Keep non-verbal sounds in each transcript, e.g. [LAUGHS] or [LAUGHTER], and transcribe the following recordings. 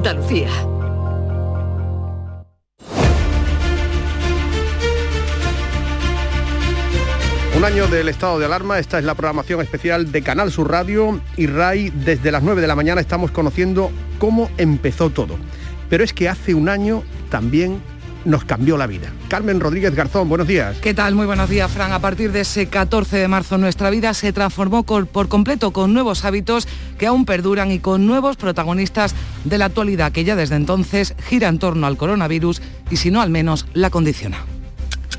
Andalucía. Un año del estado de alarma, esta es la programación especial de Canal Sur Radio y RAI. Desde las 9 de la mañana estamos conociendo cómo empezó todo. Pero es que hace un año también nos cambió la vida. Carmen Rodríguez Garzón, buenos días. ¿Qué tal? Muy buenos días, Fran. A partir de ese 14 de marzo nuestra vida se transformó por completo con nuevos hábitos que aún perduran y con nuevos protagonistas de la actualidad que ya desde entonces gira en torno al coronavirus y si no al menos la condiciona.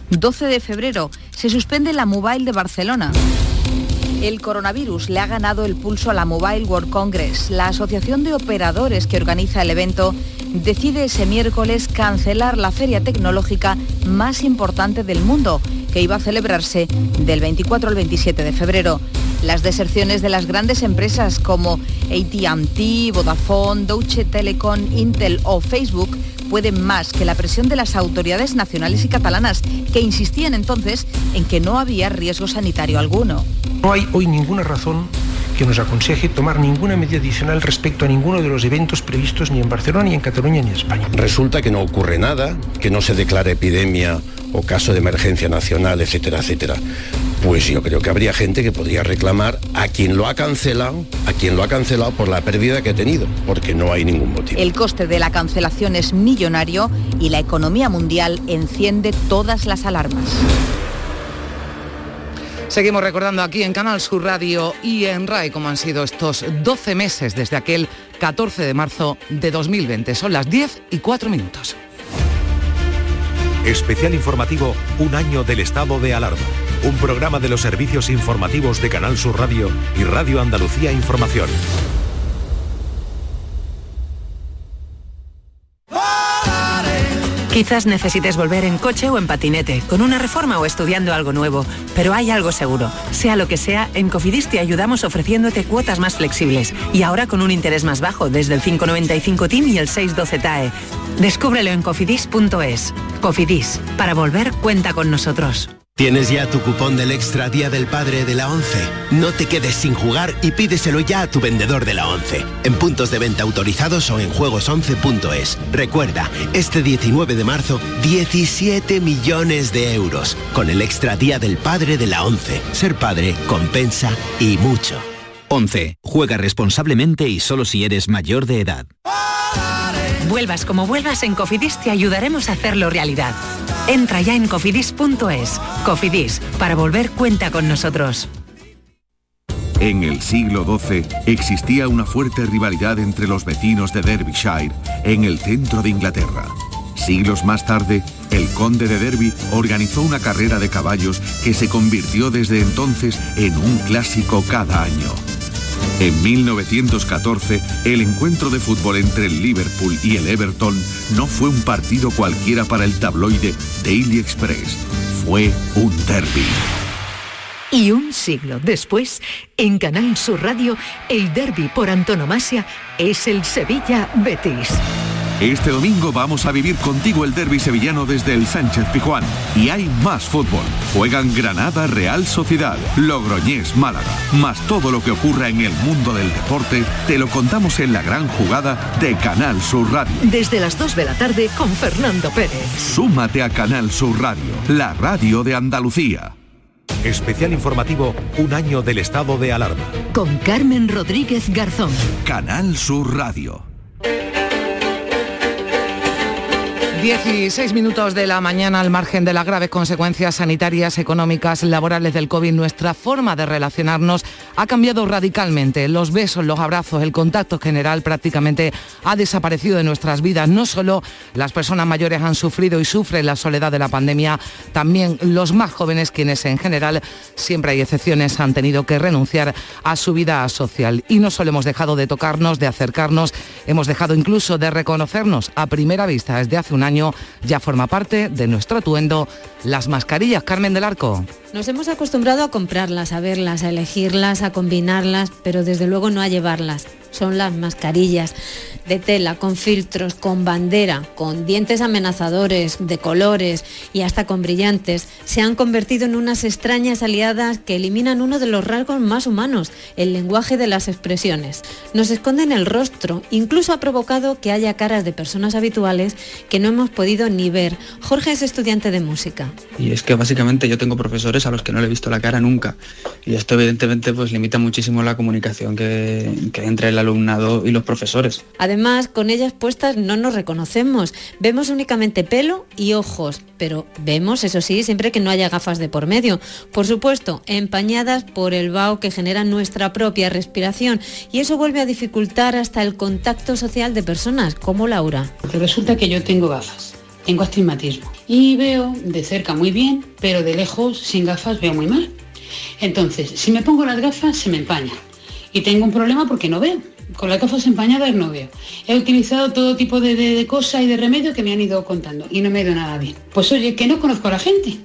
12 de febrero se suspende la Mobile de Barcelona. El coronavirus le ha ganado el pulso a la Mobile World Congress. La asociación de operadores que organiza el evento decide ese miércoles cancelar la feria tecnológica más importante del mundo, que iba a celebrarse del 24 al 27 de febrero. Las deserciones de las grandes empresas como ATT, Vodafone, Deutsche Telekom, Intel o Facebook pueden más que la presión de las autoridades nacionales y catalanas, que insistían entonces en que no había riesgo sanitario alguno. No hay hoy ninguna razón que nos aconseje tomar ninguna medida adicional respecto a ninguno de los eventos previstos ni en Barcelona, ni en Cataluña, ni en España. Resulta que no ocurre nada, que no se declara epidemia o caso de emergencia nacional, etcétera, etcétera. Pues yo creo que habría gente que podría reclamar a quien lo ha cancelado, a quien lo ha cancelado por la pérdida que ha tenido, porque no hay ningún motivo. El coste de la cancelación es millonario y la economía mundial enciende todas las alarmas. Seguimos recordando aquí en Canal Sur Radio y en RAI cómo han sido estos 12 meses desde aquel 14 de marzo de 2020. Son las 10 y 4 minutos. Especial informativo Un año del estado de alarma. Un programa de los servicios informativos de Canal Sur Radio y Radio Andalucía Información. Quizás necesites volver en coche o en patinete, con una reforma o estudiando algo nuevo, pero hay algo seguro. Sea lo que sea, en Cofidis te ayudamos ofreciéndote cuotas más flexibles y ahora con un interés más bajo desde el 595 TIN y el 612 TAE. Descúbrelo en cofidis.es. Cofidis, para volver cuenta con nosotros. ¿Tienes ya tu cupón del Extra Día del Padre de la 11? No te quedes sin jugar y pídeselo ya a tu vendedor de la 11. En puntos de venta autorizados o en juegos11.es. Recuerda, este 19 de marzo, 17 millones de euros. Con el Extra Día del Padre de la 11. Ser padre compensa y mucho. 11. Juega responsablemente y solo si eres mayor de edad. Vuelvas como vuelvas, en Cofidis te ayudaremos a hacerlo realidad. Entra ya en cofidis.es. Cofidis, para volver cuenta con nosotros. En el siglo XII existía una fuerte rivalidad entre los vecinos de Derbyshire, en el centro de Inglaterra. Siglos más tarde, el conde de Derby organizó una carrera de caballos que se convirtió desde entonces en un clásico cada año. En 1914, el encuentro de fútbol entre el Liverpool y el Everton no fue un partido cualquiera para el tabloide Daily Express, fue un derby. Y un siglo después, en Canal Sur Radio, el derby por antonomasia es el Sevilla Betis. Este domingo vamos a vivir contigo el derby sevillano desde el Sánchez Pijuán. Y hay más fútbol. Juegan Granada Real Sociedad, Logroñés Málaga. Más todo lo que ocurra en el mundo del deporte, te lo contamos en la gran jugada de Canal Sur Radio. Desde las 2 de la tarde con Fernando Pérez. Súmate a Canal Sur Radio, la radio de Andalucía. Especial informativo Un año del estado de alarma. Con Carmen Rodríguez Garzón. Canal Sur Radio. 16 minutos de la mañana al margen de las graves consecuencias sanitarias, económicas, laborales del COVID, nuestra forma de relacionarnos ha cambiado radicalmente. Los besos, los abrazos, el contacto general prácticamente ha desaparecido de nuestras vidas. No solo las personas mayores han sufrido y sufren la soledad de la pandemia, también los más jóvenes quienes en general, siempre hay excepciones, han tenido que renunciar a su vida social. Y no solo hemos dejado de tocarnos, de acercarnos, hemos dejado incluso de reconocernos a primera vista desde hace un año ya forma parte de nuestro atuendo las mascarillas, Carmen del Arco. Nos hemos acostumbrado a comprarlas, a verlas, a elegirlas, a combinarlas, pero desde luego no a llevarlas. Son las mascarillas de tela, con filtros, con bandera, con dientes amenazadores, de colores y hasta con brillantes, se han convertido en unas extrañas aliadas que eliminan uno de los rasgos más humanos, el lenguaje de las expresiones. Nos esconden el rostro, incluso ha provocado que haya caras de personas habituales que no hemos podido ni ver. Jorge es estudiante de música. Y es que básicamente yo tengo profesores a los que no le he visto la cara nunca. Y esto evidentemente pues limita muchísimo la comunicación que, que entre el alumnado y los profesores. Además, con ellas puestas no nos reconocemos. Vemos únicamente pelo y ojos, pero vemos, eso sí, siempre que no haya gafas de por medio. Por supuesto, empañadas por el vaho que genera nuestra propia respiración y eso vuelve a dificultar hasta el contacto social de personas como Laura. Porque resulta que yo tengo gafas, tengo astigmatismo y veo de cerca muy bien, pero de lejos sin gafas veo muy mal. Entonces, si me pongo las gafas se me empaña y tengo un problema porque no veo con las gafas empañadas no veo. He utilizado todo tipo de, cosas y de remedios que me han ido contando y no me ha ido nada bien. Pues oye, que no conozco a la gente.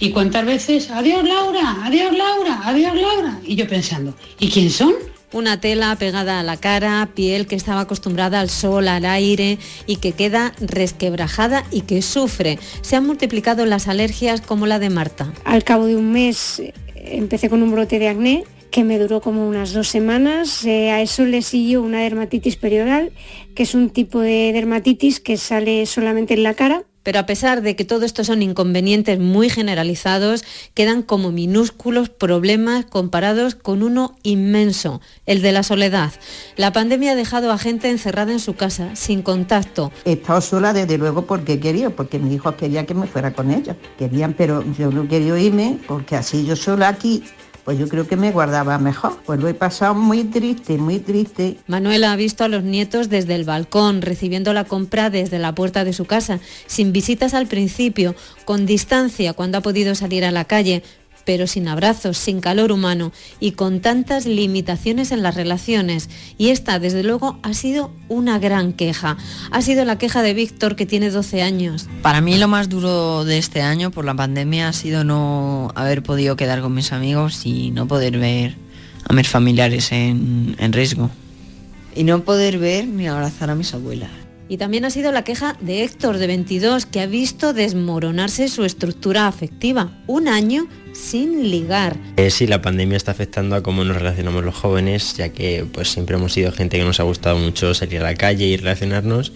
Y cuántas veces, adiós Laura, adiós Laura, adiós Laura. Y yo pensando, ¿y quién son? Una tela pegada a la cara, piel que estaba acostumbrada al sol, al aire y que queda resquebrajada y que sufre. Se han multiplicado las alergias como la de Marta. Al cabo de un mes eh, empecé con un brote de acné que me duró como unas dos semanas. Eh, a eso le siguió una dermatitis perioral, que es un tipo de dermatitis que sale solamente en la cara. Pero a pesar de que todo esto son inconvenientes muy generalizados, quedan como minúsculos problemas comparados con uno inmenso, el de la soledad. La pandemia ha dejado a gente encerrada en su casa, sin contacto. He estado sola desde luego porque quería, porque mis hijos querían que me fuera con ellos. Querían, pero yo no quería irme porque así yo sola aquí pues yo creo que me guardaba mejor. Pues lo he pasado muy triste, muy triste. Manuela ha visto a los nietos desde el balcón, recibiendo la compra desde la puerta de su casa, sin visitas al principio, con distancia cuando ha podido salir a la calle, pero sin abrazos, sin calor humano y con tantas limitaciones en las relaciones. Y esta, desde luego, ha sido una gran queja. Ha sido la queja de Víctor, que tiene 12 años. Para mí lo más duro de este año por la pandemia ha sido no haber podido quedar con mis amigos y no poder ver a mis familiares en, en riesgo. Y no poder ver ni abrazar a mis abuelas. Y también ha sido la queja de Héctor, de 22, que ha visto desmoronarse su estructura afectiva. Un año sin ligar. Eh, sí, la pandemia está afectando a cómo nos relacionamos los jóvenes, ya que pues siempre hemos sido gente que nos ha gustado mucho salir a la calle y relacionarnos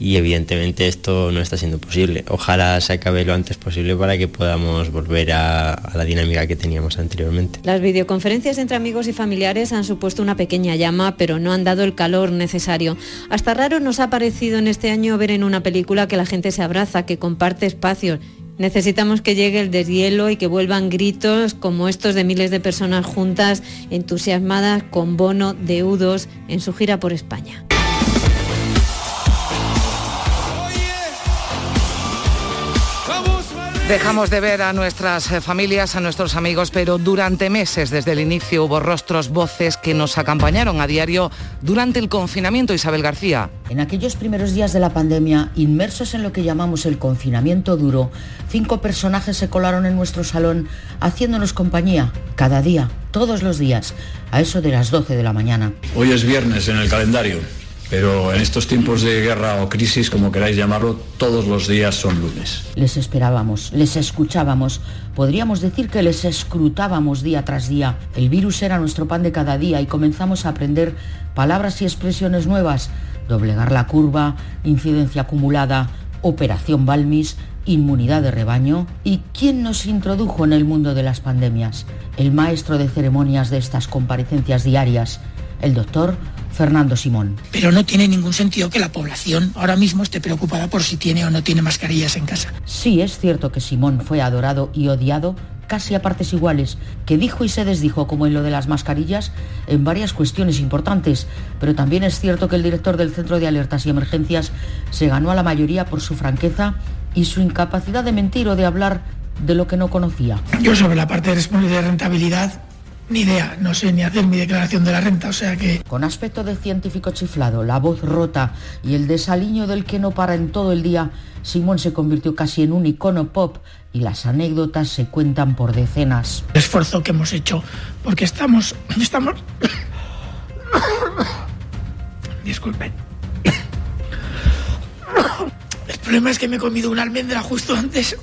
y evidentemente esto no está siendo posible. Ojalá se acabe lo antes posible para que podamos volver a, la dinámica que teníamos anteriormente. Las videoconferencias entre amigos y familiares han supuesto una pequeña llama, pero no han dado el calor necesario. Hasta raro nos ha parecido en este año ver en una película que la gente se abraza, que comparte espacios. Necesitamos que llegue el deshielo y que vuelvan gritos como estos de miles de personas juntas, entusiasmadas con bono deudos en su gira por España. Dejamos de ver a nuestras eh, familias, a nuestros amigos, pero durante meses desde el inicio hubo rostros, voces que nos acompañaron a diario durante el confinamiento. Isabel García. En aquellos primeros días de la pandemia, inmersos en lo que llamamos el confinamiento duro, cinco personajes se colaron en nuestro salón haciéndonos compañía cada día, todos los días, a eso de las 12 de la mañana. Hoy es viernes en el calendario. Pero en estos tiempos de guerra o crisis, como queráis llamarlo, todos los días son lunes. Les esperábamos, les escuchábamos, podríamos decir que les escrutábamos día tras día. El virus era nuestro pan de cada día y comenzamos a aprender palabras y expresiones nuevas. Doblegar la curva, incidencia acumulada, operación Balmis, inmunidad de rebaño. ¿Y quién nos introdujo en el mundo de las pandemias? El maestro de ceremonias de estas comparecencias diarias, el doctor Fernando Simón. Pero no tiene ningún sentido que la población ahora mismo esté preocupada por si tiene o no tiene mascarillas en casa. Sí, es cierto que Simón fue adorado y odiado casi a partes iguales, que dijo y se desdijo, como en lo de las mascarillas, en varias cuestiones importantes, pero también es cierto que el director del Centro de Alertas y Emergencias se ganó a la mayoría por su franqueza y su incapacidad de mentir o de hablar de lo que no conocía. Yo sobre la parte de responsabilidad de rentabilidad ni idea, no sé ni hacer mi declaración de la renta, o sea que... Con aspecto de científico chiflado, la voz rota y el desaliño del que no para en todo el día, Simón se convirtió casi en un icono pop y las anécdotas se cuentan por decenas. El esfuerzo que hemos hecho, porque estamos... estamos Disculpen. El problema es que me he comido una almendra justo antes.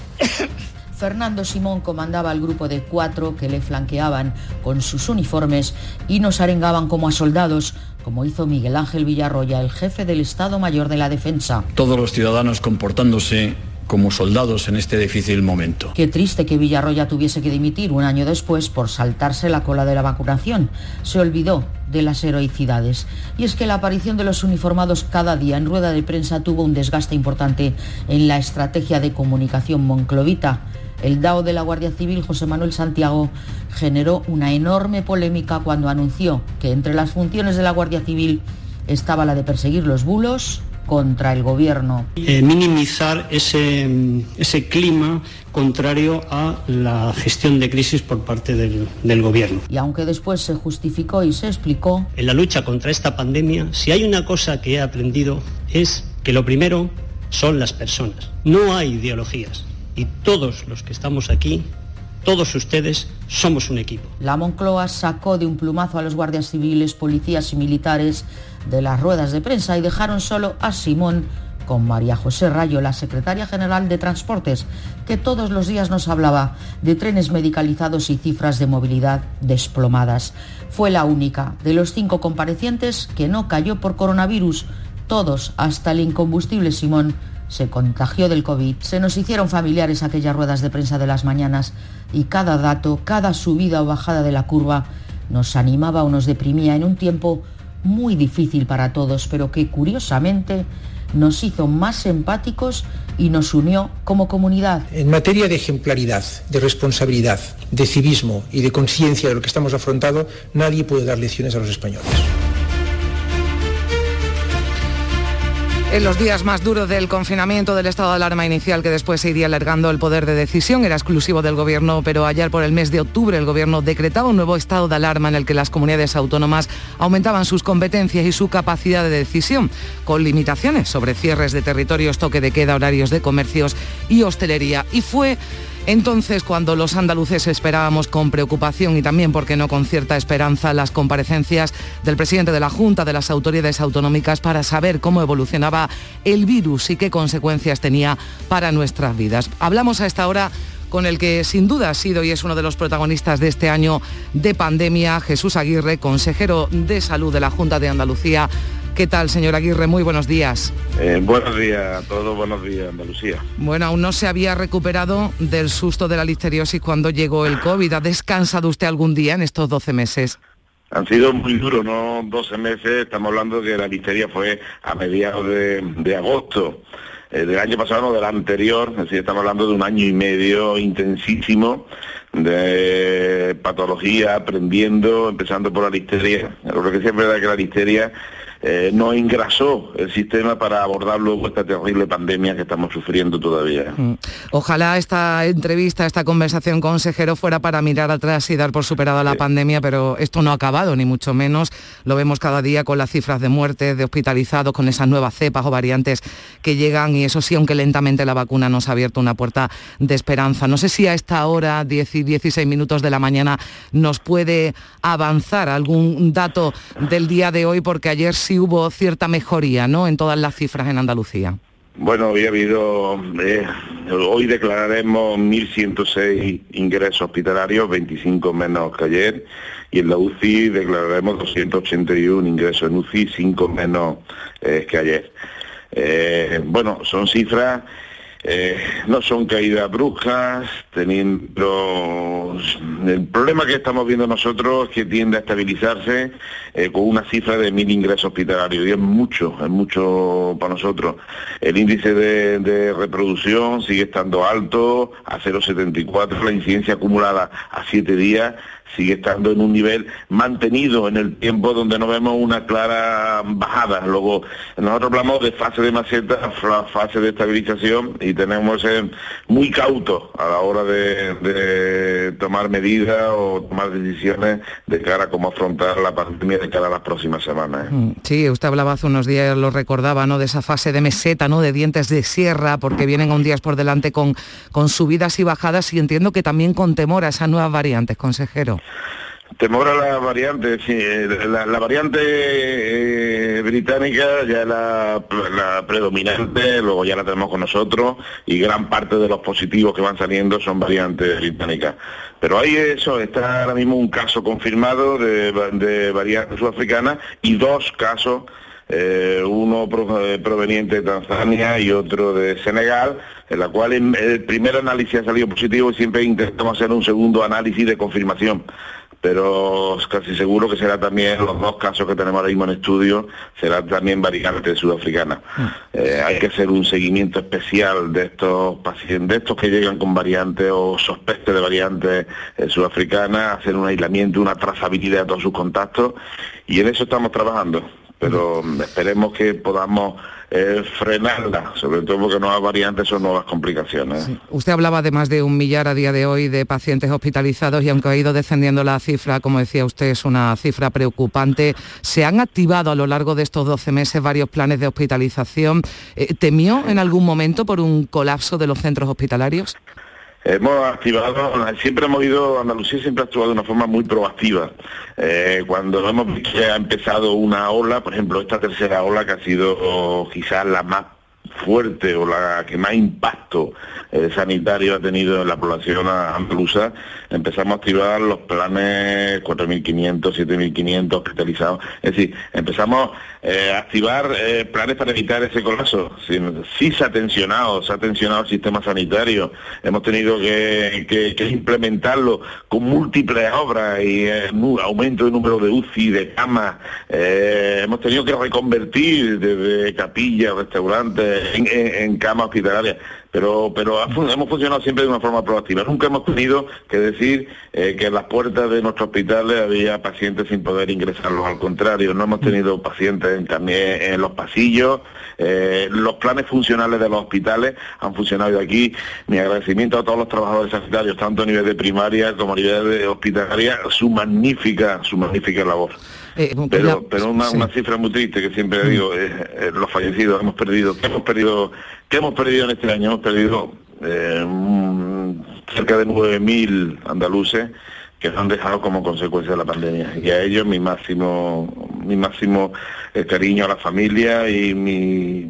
Fernando Simón comandaba el grupo de cuatro que le flanqueaban con sus uniformes y nos arengaban como a soldados, como hizo Miguel Ángel Villarroya, el jefe del Estado Mayor de la Defensa. Todos los ciudadanos comportándose como soldados en este difícil momento. Qué triste que Villarroya tuviese que dimitir un año después por saltarse la cola de la vacunación. Se olvidó de las heroicidades. Y es que la aparición de los uniformados cada día en rueda de prensa tuvo un desgaste importante en la estrategia de comunicación monclovita. El DAO de la Guardia Civil, José Manuel Santiago, generó una enorme polémica cuando anunció que entre las funciones de la Guardia Civil estaba la de perseguir los bulos, contra el gobierno. Eh, minimizar ese, ese clima contrario a la gestión de crisis por parte del, del, gobierno. Y aunque después se justificó y se explicó... En la lucha contra esta pandemia, si hay una cosa que he aprendido es que lo primero son las personas. No hay ideologías. Y todos los que estamos aquí todos ustedes somos un equipo. La Moncloa sacó de un plumazo a los guardias civiles, policías y militares de las ruedas de prensa y dejaron solo a Simón con María José Rayo, la secretaria general de Transportes, que todos los días nos hablaba de trenes medicalizados y cifras de movilidad desplomadas. Fue la única de los cinco comparecientes que no cayó por coronavirus. Todos, hasta el incombustible Simón, se contagió del COVID. Se nos hicieron familiares aquellas ruedas de prensa de las mañanas y cada dato, cada subida o bajada de la curva nos animaba o nos deprimía en un tiempo muy difícil para todos, pero que curiosamente nos hizo más empáticos y nos unió como comunidad. En materia de ejemplaridad, de responsabilidad, de civismo y de conciencia de lo que estamos afrontando, nadie puede dar lecciones a los españoles. En los días más duros del confinamiento del estado de alarma inicial que después se iría alargando el poder de decisión era exclusivo del gobierno, pero ayer por el mes de octubre el gobierno decretaba un nuevo estado de alarma en el que las comunidades autónomas aumentaban sus competencias y su capacidad de decisión, con limitaciones sobre cierres de territorios, toque de queda, horarios de comercios y hostelería. Y fue entonces, cuando los andaluces esperábamos con preocupación y también, porque no con cierta esperanza, las comparecencias del presidente de la Junta de las autoridades autonómicas para saber cómo evolucionaba el virus y qué consecuencias tenía para nuestras vidas. Hablamos a esta hora con el que sin duda ha sido y es uno de los protagonistas de este año de pandemia, Jesús Aguirre, consejero de salud de la Junta de Andalucía. ¿Qué tal, señor Aguirre? Muy buenos días. Eh, buenos días a todos, buenos días, Andalucía. Bueno, aún no se había recuperado del susto de la listeriosis cuando llegó el COVID. ¿Ha descansado usted algún día en estos 12 meses? Han sido muy duros, ¿no? 12 meses, estamos hablando que la listeria fue a mediados de, agosto eh, del año pasado, no del anterior, es decir, estamos hablando de un año y medio intensísimo de patología, aprendiendo, empezando por la listeria. Lo que siempre es verdad que la listeria eh, no engrasó el sistema para abordar luego esta terrible pandemia que estamos sufriendo todavía. Mm. Ojalá esta entrevista, esta conversación, consejero, fuera para mirar atrás y dar por superada la pandemia, pero esto no ha acabado, ni mucho menos. Lo vemos cada día con las cifras de muertes, de hospitalizados, con esas nuevas cepas o variantes que llegan y eso sí, aunque lentamente la vacuna nos ha abierto una puerta de esperanza. No sé si a esta hora, 10 y 16 minutos de la mañana, nos puede avanzar algún dato del día de hoy, porque ayer sí hubo cierta mejoría ¿no? en todas las cifras en Andalucía. Bueno, hoy ha habido, eh, hoy declararemos 1.106 ingresos hospitalarios, 25 menos que ayer, y en la UCI declararemos 281 ingresos en UCI, 5 menos eh, que ayer. Eh, bueno, son cifras eh, no son caídas bruscas, teniendo el problema que estamos viendo nosotros es que tiende a estabilizarse eh, con una cifra de mil ingresos hospitalarios y es mucho, es mucho para nosotros. El índice de, de reproducción sigue estando alto a 0,74, la incidencia acumulada a 7 días sigue estando en un nivel mantenido en el tiempo donde no vemos una clara bajada. Luego, nosotros hablamos de fase de maceta, fase de estabilización y tenemos muy cautos a la hora de, tomar medidas o tomar decisiones de cara a cómo afrontar la pandemia de cara a las próximas semanas. ¿eh? Mm, sí, usted hablaba hace unos días, lo recordaba, ¿no? De esa fase de meseta, ¿no? De dientes de sierra, porque vienen un días por delante con, con subidas y bajadas y entiendo que también con temor a esas nuevas variantes, consejero. Temor a la variante, sí, eh, la, la variante eh, británica ya es la, la, predominante, luego ya la tenemos con nosotros y gran parte de los positivos que van saliendo son variantes británicas. Pero hay eso, está ahora mismo un caso confirmado de, de variante sudafricana y dos casos eh, uno proveniente de Tanzania y otro de Senegal, en la cual el primer análisis ha salido positivo y siempre intentamos hacer un segundo análisis de confirmación pero casi seguro que será también los dos casos que tenemos ahora mismo en estudio, será también variante sudafricana. Mm. Eh, hay que hacer un seguimiento especial de estos pacientes, de estos que llegan con variantes o sospechas de variantes eh, sudafricanas, hacer un aislamiento, una trazabilidad de todos sus contactos y en eso estamos trabajando pero esperemos que podamos eh, frenarla, sobre todo porque nuevas variantes son nuevas complicaciones. Usted hablaba de más de un millar a día de hoy de pacientes hospitalizados y aunque ha ido descendiendo la cifra, como decía usted, es una cifra preocupante. Se han activado a lo largo de estos 12 meses varios planes de hospitalización. Eh, ¿Temió en algún momento por un colapso de los centros hospitalarios? Hemos activado, siempre hemos ido, Andalucía siempre ha actuado de una forma muy proactiva. Eh, cuando hemos visto que ha empezado una ola, por ejemplo, esta tercera ola que ha sido quizás la más fuerte o la que más impacto eh, sanitario ha tenido en la población andaluza, empezamos a activar los planes 4.500, 7.500 hospitalizados. Es decir, empezamos eh, a activar eh, planes para evitar ese colapso. Sí, se ha tensionado, se ha tensionado el sistema sanitario. Hemos tenido que, implementarlo con múltiples obras y aumento de número de UCI, de camas. hemos tenido que reconvertir desde capillas, restaurantes, en, cama hospitalaria, pero, pero hemos funcionado siempre de una forma proactiva. Nunca hemos tenido que decir eh, que en las puertas de nuestros hospitales había pacientes sin poder ingresarlos, al contrario, no hemos tenido pacientes también en los pasillos, eh, los planes funcionales de los hospitales han funcionado y aquí. Mi agradecimiento a todos los trabajadores sanitarios, tanto a nivel de primaria como a nivel de hospitalaria, su magnífica, su magnífica labor. Eh, pero pero una, cifra muy triste que siempre mm. digo, eh, los fallecidos hemos perdido, ¿qué hemos perdido, qué hemos perdido en este año? Hemos perdido eh, cerca de 9.000 andaluces que nos han dejado como consecuencia de la pandemia. Y a ellos mi máximo, mi máximo el cariño a la familia y mi,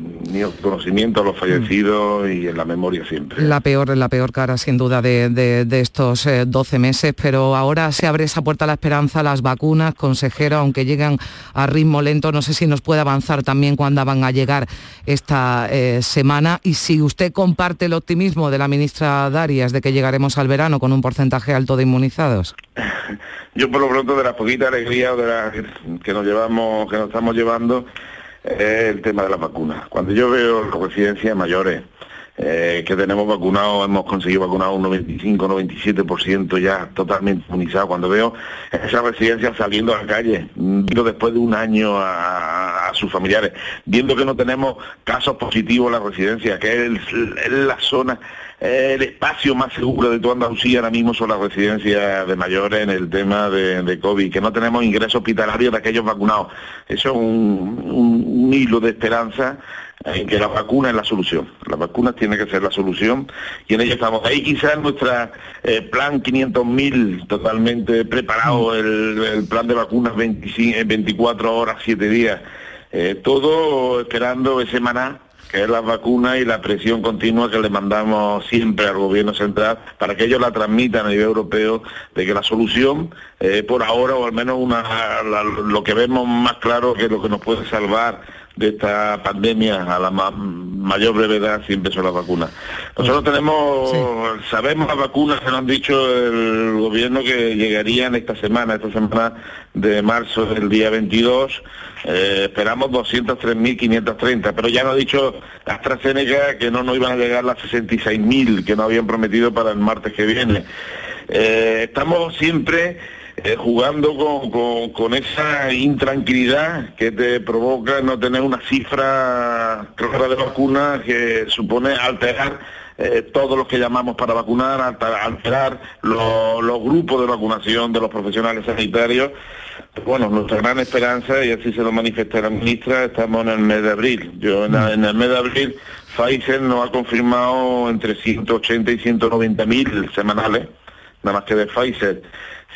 conocimiento a los fallecidos y en la memoria siempre. La peor, la peor cara sin duda de, estos 12 eh, meses, pero ahora se abre esa puerta a la esperanza, las vacunas, consejero, aunque llegan a ritmo lento, no sé si nos puede avanzar también cuándo van a llegar esta eh, semana y si usted comparte el optimismo de la ministra Darias de que llegaremos al verano con un porcentaje alto de inmunizados. Yo por lo pronto de la poquita alegría de la, que nos llevamos, que nos estamos llevando, es el tema de las vacunas. Cuando yo veo residencias mayores, eh, que tenemos vacunados, hemos conseguido vacunar un 95, 97% ya totalmente inmunizado. Cuando veo esas residencias saliendo a la calle, viendo después de un año a, sus familiares, viendo que no tenemos casos positivos en la residencia, que es la zona el espacio más seguro de toda Andalucía ahora mismo son las residencias de mayores en el tema de, COVID, que no tenemos ingreso hospitalario de aquellos vacunados. Eso es un, hilo de esperanza en que la vacuna es la solución. La vacuna tiene que ser la solución y en ello estamos. Ahí quizás nuestro eh, plan 500.000 totalmente preparado, mm. el, plan de vacunas 24 horas, 7 días, eh, todo esperando ese maná que es la vacuna y la presión continua que le mandamos siempre al gobierno central para que ellos la transmitan a nivel europeo de que la solución, eh, por ahora, o al menos una, lo que vemos más claro que lo que nos puede salvar de esta pandemia a la mayor brevedad siempre son las vacunas. Nosotros tenemos, sabemos las vacunas que nos han dicho el gobierno que llegarían esta semana, esta semana de marzo del día 22, eh, esperamos 203.530, pero ya nos ha dicho AstraZeneca que no nos iban a llegar las 66.000 que nos habían prometido para el martes que viene. Eh, estamos siempre eh, jugando con, esa intranquilidad que te provoca no tener una cifra clara de vacunas que supone alterar eh, todos los que llamamos para vacunar, alterar los, grupos de vacunación de los profesionales sanitarios. Bueno, nuestra gran esperanza, y así se lo manifiesta la ministra, estamos en el mes de abril. Yo en, en el mes de abril, Pfizer nos ha confirmado entre 180 y 190 mil semanales, nada más que de Pfizer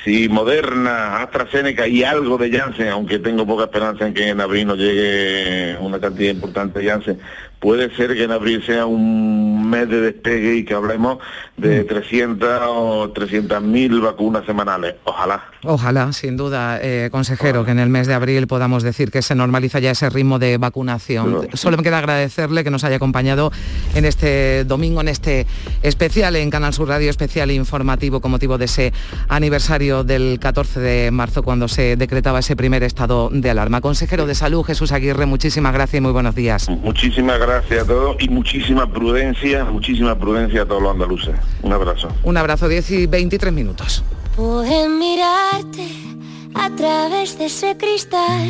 si Moderna, AstraZeneca y algo de Janssen, aunque tengo poca esperanza en que en abril nos llegue una cantidad importante de Janssen, puede ser que en abril sea un mes de despegue y que hablemos de 300 mm. o 300 mil vacunas semanales. Ojalá. Ojalá, sin duda, eh, consejero, que en el mes de abril podamos decir que se normaliza ya ese ritmo de vacunación. Solo me queda agradecerle que nos haya acompañado en este domingo, en este especial en Canal Sur Radio, especial informativo con motivo de ese aniversario del 14 de marzo, cuando se decretaba ese primer estado de alarma. Consejero de Salud, Jesús Aguirre, muchísimas gracias y muy buenos días. Muchísimas gracias gracias a todos y muchísima prudencia, muchísima prudencia a todos los andaluces. Un abrazo. Un abrazo, 10 y 23 minutos. Pueden mirarte a través de ese cristal,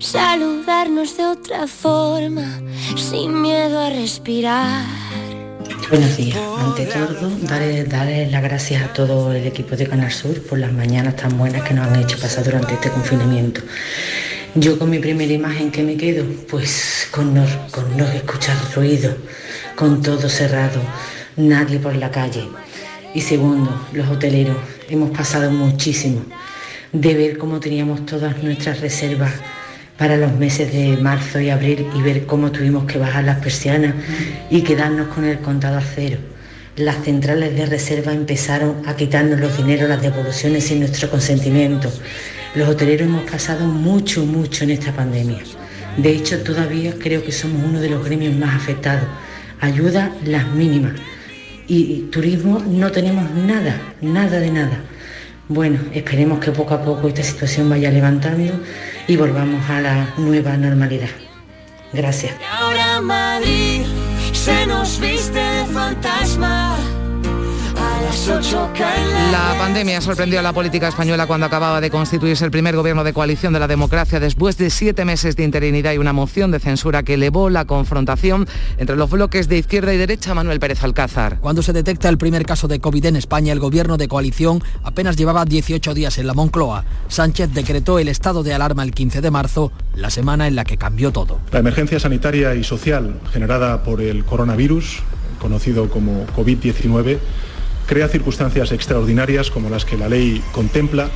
saludarnos de otra forma, sin miedo a respirar. Buenos días. Ante todo, darle, darle las gracias a todo el equipo de Canal Sur por las mañanas tan buenas que nos han hecho pasar durante este confinamiento. Yo con mi primera imagen que me quedo, pues con no, con no escuchar ruido, con todo cerrado, nadie por la calle. Y segundo, los hoteleros, hemos pasado muchísimo de ver cómo teníamos todas nuestras reservas para los meses de marzo y abril y ver cómo tuvimos que bajar las persianas y quedarnos con el contado a cero. Las centrales de reserva empezaron a quitarnos los dineros, las devoluciones sin nuestro consentimiento. Los hoteleros hemos pasado mucho, mucho en esta pandemia. De hecho, todavía creo que somos uno de los gremios más afectados. Ayuda las mínimas. Y turismo no tenemos nada, nada de nada. Bueno, esperemos que poco a poco esta situación vaya levantando y volvamos a la nueva normalidad. Gracias. La pandemia sorprendió a la política española cuando acababa de constituirse el primer gobierno de coalición de la democracia después de siete meses de interinidad y una moción de censura que elevó la confrontación entre los bloques de izquierda y derecha. Manuel Pérez Alcázar. Cuando se detecta el primer caso de COVID en España, el gobierno de coalición apenas llevaba 18 días en la Moncloa. Sánchez decretó el estado de alarma el 15 de marzo, la semana en la que cambió todo. La emergencia sanitaria y social generada por el coronavirus, conocido como COVID-19, crea circunstancias extraordinarias como las que la ley contempla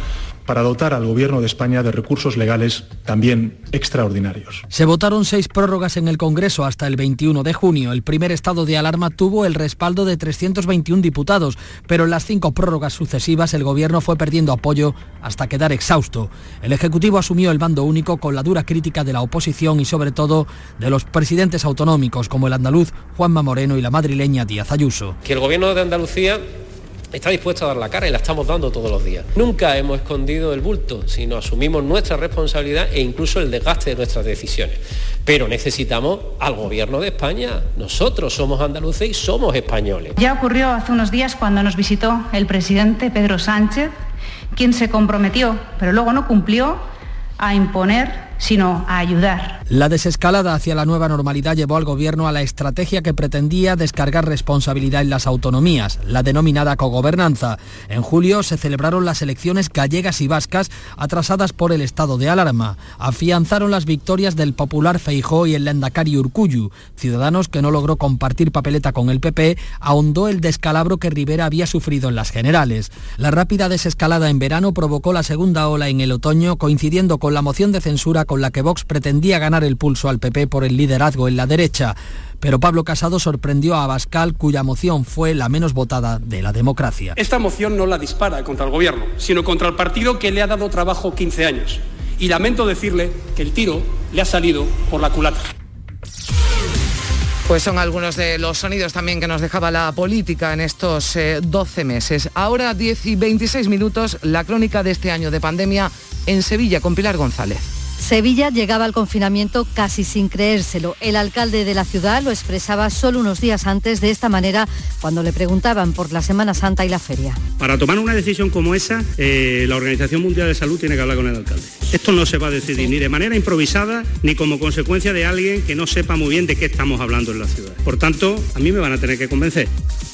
para dotar al Gobierno de España de recursos legales también extraordinarios. Se votaron seis prórrogas en el Congreso hasta el 21 de junio. El primer estado de alarma tuvo el respaldo de 321 diputados, pero en las cinco prórrogas sucesivas el Gobierno fue perdiendo apoyo hasta quedar exhausto. El Ejecutivo asumió el bando único con la dura crítica de la oposición y sobre todo de los presidentes autonómicos como el andaluz Juanma Moreno y la madrileña Díaz Ayuso. Que el Gobierno de Andalucía está dispuesto a dar la cara y la estamos dando todos los días. Nunca hemos escondido el bulto, sino asumimos nuestra responsabilidad e incluso el desgaste de nuestras decisiones. Pero necesitamos al gobierno de España. Nosotros somos andaluces y somos españoles. Ya ocurrió hace unos días cuando nos visitó el presidente Pedro Sánchez, quien se comprometió, pero luego no cumplió, a imponer sino a ayudar. La desescalada hacia la nueva normalidad llevó al Gobierno a la estrategia que pretendía descargar responsabilidad en las autonomías, la denominada cogobernanza. En julio se celebraron las elecciones gallegas y vascas atrasadas por el estado de alarma. Afianzaron las victorias del popular Feijó y el Lendakari Urcuyu. Ciudadanos que no logró compartir papeleta con el PP ahondó el descalabro que Rivera había sufrido en las generales. La rápida desescalada en verano provocó la segunda ola en el otoño coincidiendo con la moción de censura con la que Vox pretendía ganar el pulso al PP por el liderazgo en la derecha. Pero Pablo Casado sorprendió a Abascal, cuya moción fue la menos votada de la democracia. Esta moción no la dispara contra el gobierno, sino contra el partido que le ha dado trabajo 15 años. Y lamento decirle que el tiro le ha salido por la culata. Pues son algunos de los sonidos también que nos dejaba la política en estos 12 eh, meses. Ahora 10 y 26 minutos, la crónica de este año de pandemia en Sevilla con Pilar González. Sevilla llegaba al confinamiento casi sin creérselo. El alcalde de la ciudad lo expresaba solo unos días antes de esta manera cuando le preguntaban por la Semana Santa y la feria. Para tomar una decisión como esa, eh, la Organización Mundial de Salud tiene que hablar con el alcalde. Esto no se va a decidir ni de manera improvisada ni como consecuencia de alguien que no sepa muy bien de qué estamos hablando en la ciudad. Por tanto, a mí me van a tener que convencer.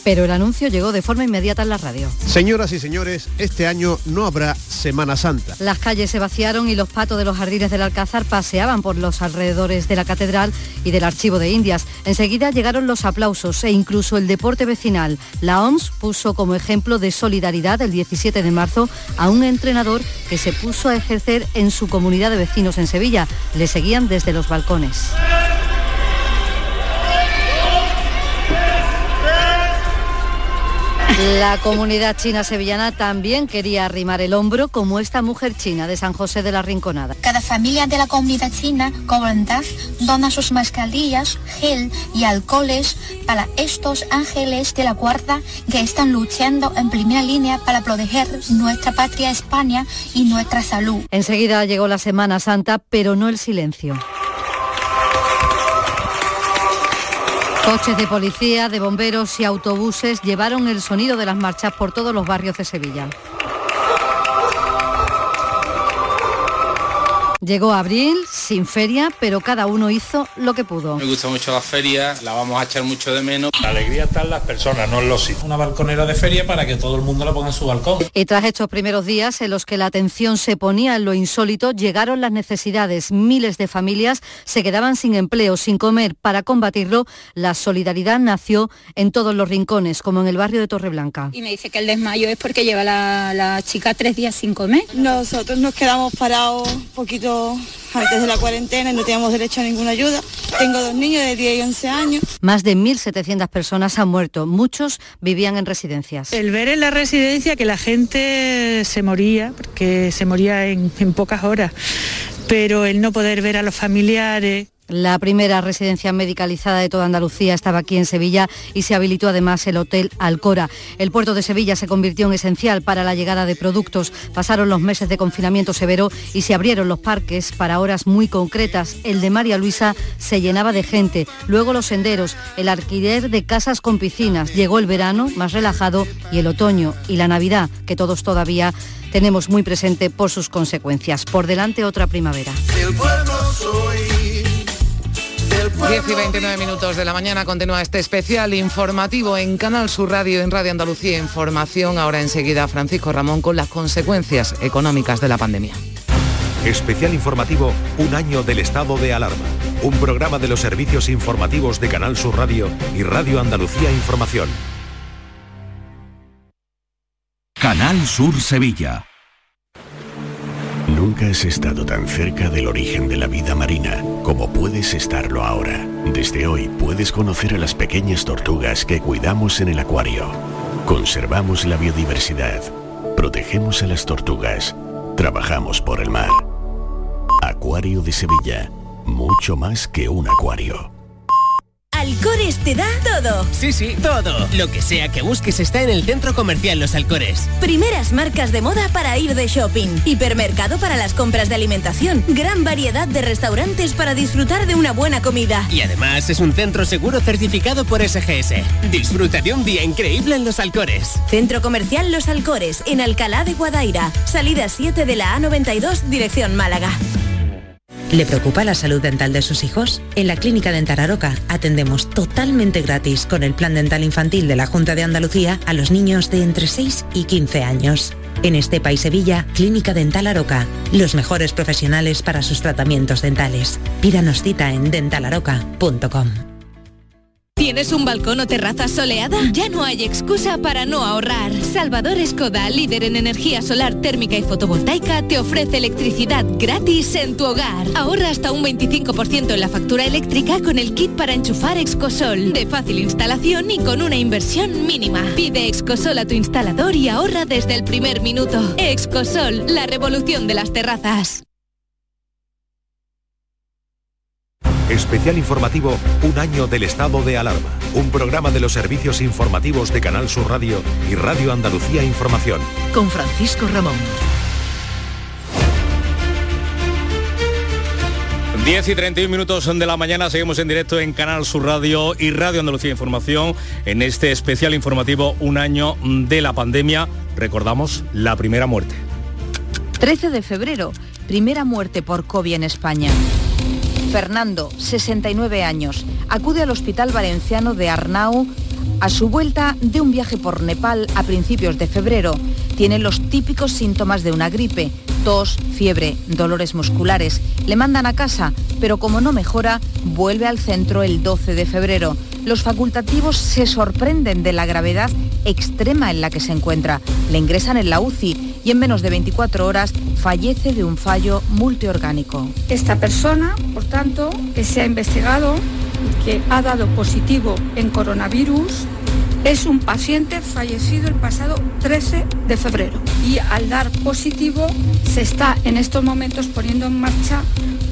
pero el anuncio llegó de forma inmediata en la radio. Señoras y señores, este año no habrá Semana Santa. Las calles se vaciaron y los patos de los jardines Alcázar paseaban por los alrededores de la catedral y del archivo de Indias. Enseguida llegaron los aplausos e incluso el deporte vecinal. La OMS puso como ejemplo de solidaridad el 17 de marzo a un entrenador que se puso a ejercer en su comunidad de vecinos en Sevilla. Le seguían desde los balcones. La comunidad china sevillana también quería arrimar el hombro como esta mujer china de San José de la Rinconada. Cada familia de la comunidad china con voluntad dona sus mascarillas, gel y alcoholes para estos ángeles de la guarda que están luchando en primera línea para proteger nuestra patria España y nuestra salud. Enseguida llegó la Semana Santa, pero no el silencio. Coches de policía, de bomberos y autobuses llevaron el sonido de las marchas por todos los barrios de Sevilla. Llegó abril, sin feria, pero cada uno hizo lo que pudo. Me gusta mucho la feria, la vamos a echar mucho de menos. La alegría está en las personas, no en los sitios. Una balconera de feria para que todo el mundo la ponga en su balcón. Y tras estos primeros días en los que la atención se ponía en lo insólito, llegaron las necesidades. Miles de familias se quedaban sin empleo, sin comer. Para combatirlo, la solidaridad nació en todos los rincones, como en el barrio de Torreblanca. Y me dice que el desmayo es porque lleva la, la chica tres días sin comer. Nosotros nos quedamos parados un antes de la cuarentena y no teníamos derecho a ninguna ayuda. Tengo dos niños de 10 y 11 años. Más de 1.700 personas han muerto, muchos vivían en residencias. El ver en la residencia que la gente se moría, porque se moría en, en pocas horas, pero el no poder ver a los familiares, la primera residencia medicalizada de toda Andalucía estaba aquí en Sevilla y se habilitó además el Hotel Alcora. El puerto de Sevilla se convirtió en esencial para la llegada de productos. Pasaron los meses de confinamiento severo y se abrieron los parques para horas muy concretas. El de María Luisa se llenaba de gente. Luego los senderos, el alquiler de casas con piscinas. Llegó el verano más relajado y el otoño y la Navidad, que todos todavía tenemos muy presente por sus consecuencias. Por delante otra primavera. 10 y 29 minutos de la mañana continúa este especial informativo en Canal Sur Radio, en Radio Andalucía Información. Ahora enseguida Francisco Ramón con las consecuencias económicas de la pandemia. Especial informativo Un año del estado de alarma. Un programa de los servicios informativos de Canal Sur Radio y Radio Andalucía Información. Canal Sur Sevilla. Nunca has estado tan cerca del origen de la vida marina como puedes estarlo ahora. Desde hoy puedes conocer a las pequeñas tortugas que cuidamos en el acuario. Conservamos la biodiversidad, protegemos a las tortugas, trabajamos por el mar. Acuario de Sevilla, mucho más que un acuario. Alcores te da todo. Sí, sí, todo. Lo que sea que busques está en el Centro Comercial Los Alcores. Primeras marcas de moda para ir de shopping. Hipermercado para las compras de alimentación. Gran variedad de restaurantes para disfrutar de una buena comida. Y además es un centro seguro certificado por SGS. Disfruta de un día increíble en Los Alcores. Centro Comercial Los Alcores, en Alcalá de Guadaira. Salida 7 de la A92, dirección Málaga. ¿Le preocupa la salud dental de sus hijos? En la Clínica Dental Aroca atendemos totalmente gratis con el Plan Dental Infantil de la Junta de Andalucía a los niños de entre 6 y 15 años. En este país Sevilla, Clínica Dental Aroca, los mejores profesionales para sus tratamientos dentales. Pídanos cita en dentalaroca.com. ¿Tienes un balcón o terraza soleada? Ya no hay excusa para no ahorrar. Salvador Escoda, líder en energía solar térmica y fotovoltaica, te ofrece electricidad gratis en tu hogar. Ahorra hasta un 25% en la factura eléctrica con el kit para enchufar Excosol, de fácil instalación y con una inversión mínima. Pide Excosol a tu instalador y ahorra desde el primer minuto. Excosol, la revolución de las terrazas. Especial informativo Un año del estado de alarma. Un programa de los servicios informativos de Canal Sur Radio y Radio Andalucía Información. Con Francisco Ramón. 10 y 31 minutos de la mañana seguimos en directo en Canal Sur Radio y Radio Andalucía Información en este especial informativo Un año de la pandemia. Recordamos la primera muerte. 13 de febrero, primera muerte por COVID en España. Fernando, 69 años, acude al Hospital Valenciano de Arnau a su vuelta de un viaje por Nepal a principios de febrero. Tiene los típicos síntomas de una gripe, tos, fiebre, dolores musculares. Le mandan a casa, pero como no mejora, vuelve al centro el 12 de febrero. Los facultativos se sorprenden de la gravedad extrema en la que se encuentra. Le ingresan en la UCI y en menos de 24 horas fallece de un fallo multiorgánico. Esta persona, por tanto, que se ha investigado, que ha dado positivo en coronavirus, es un paciente fallecido el pasado 13 de febrero y al dar positivo se está en estos momentos poniendo en marcha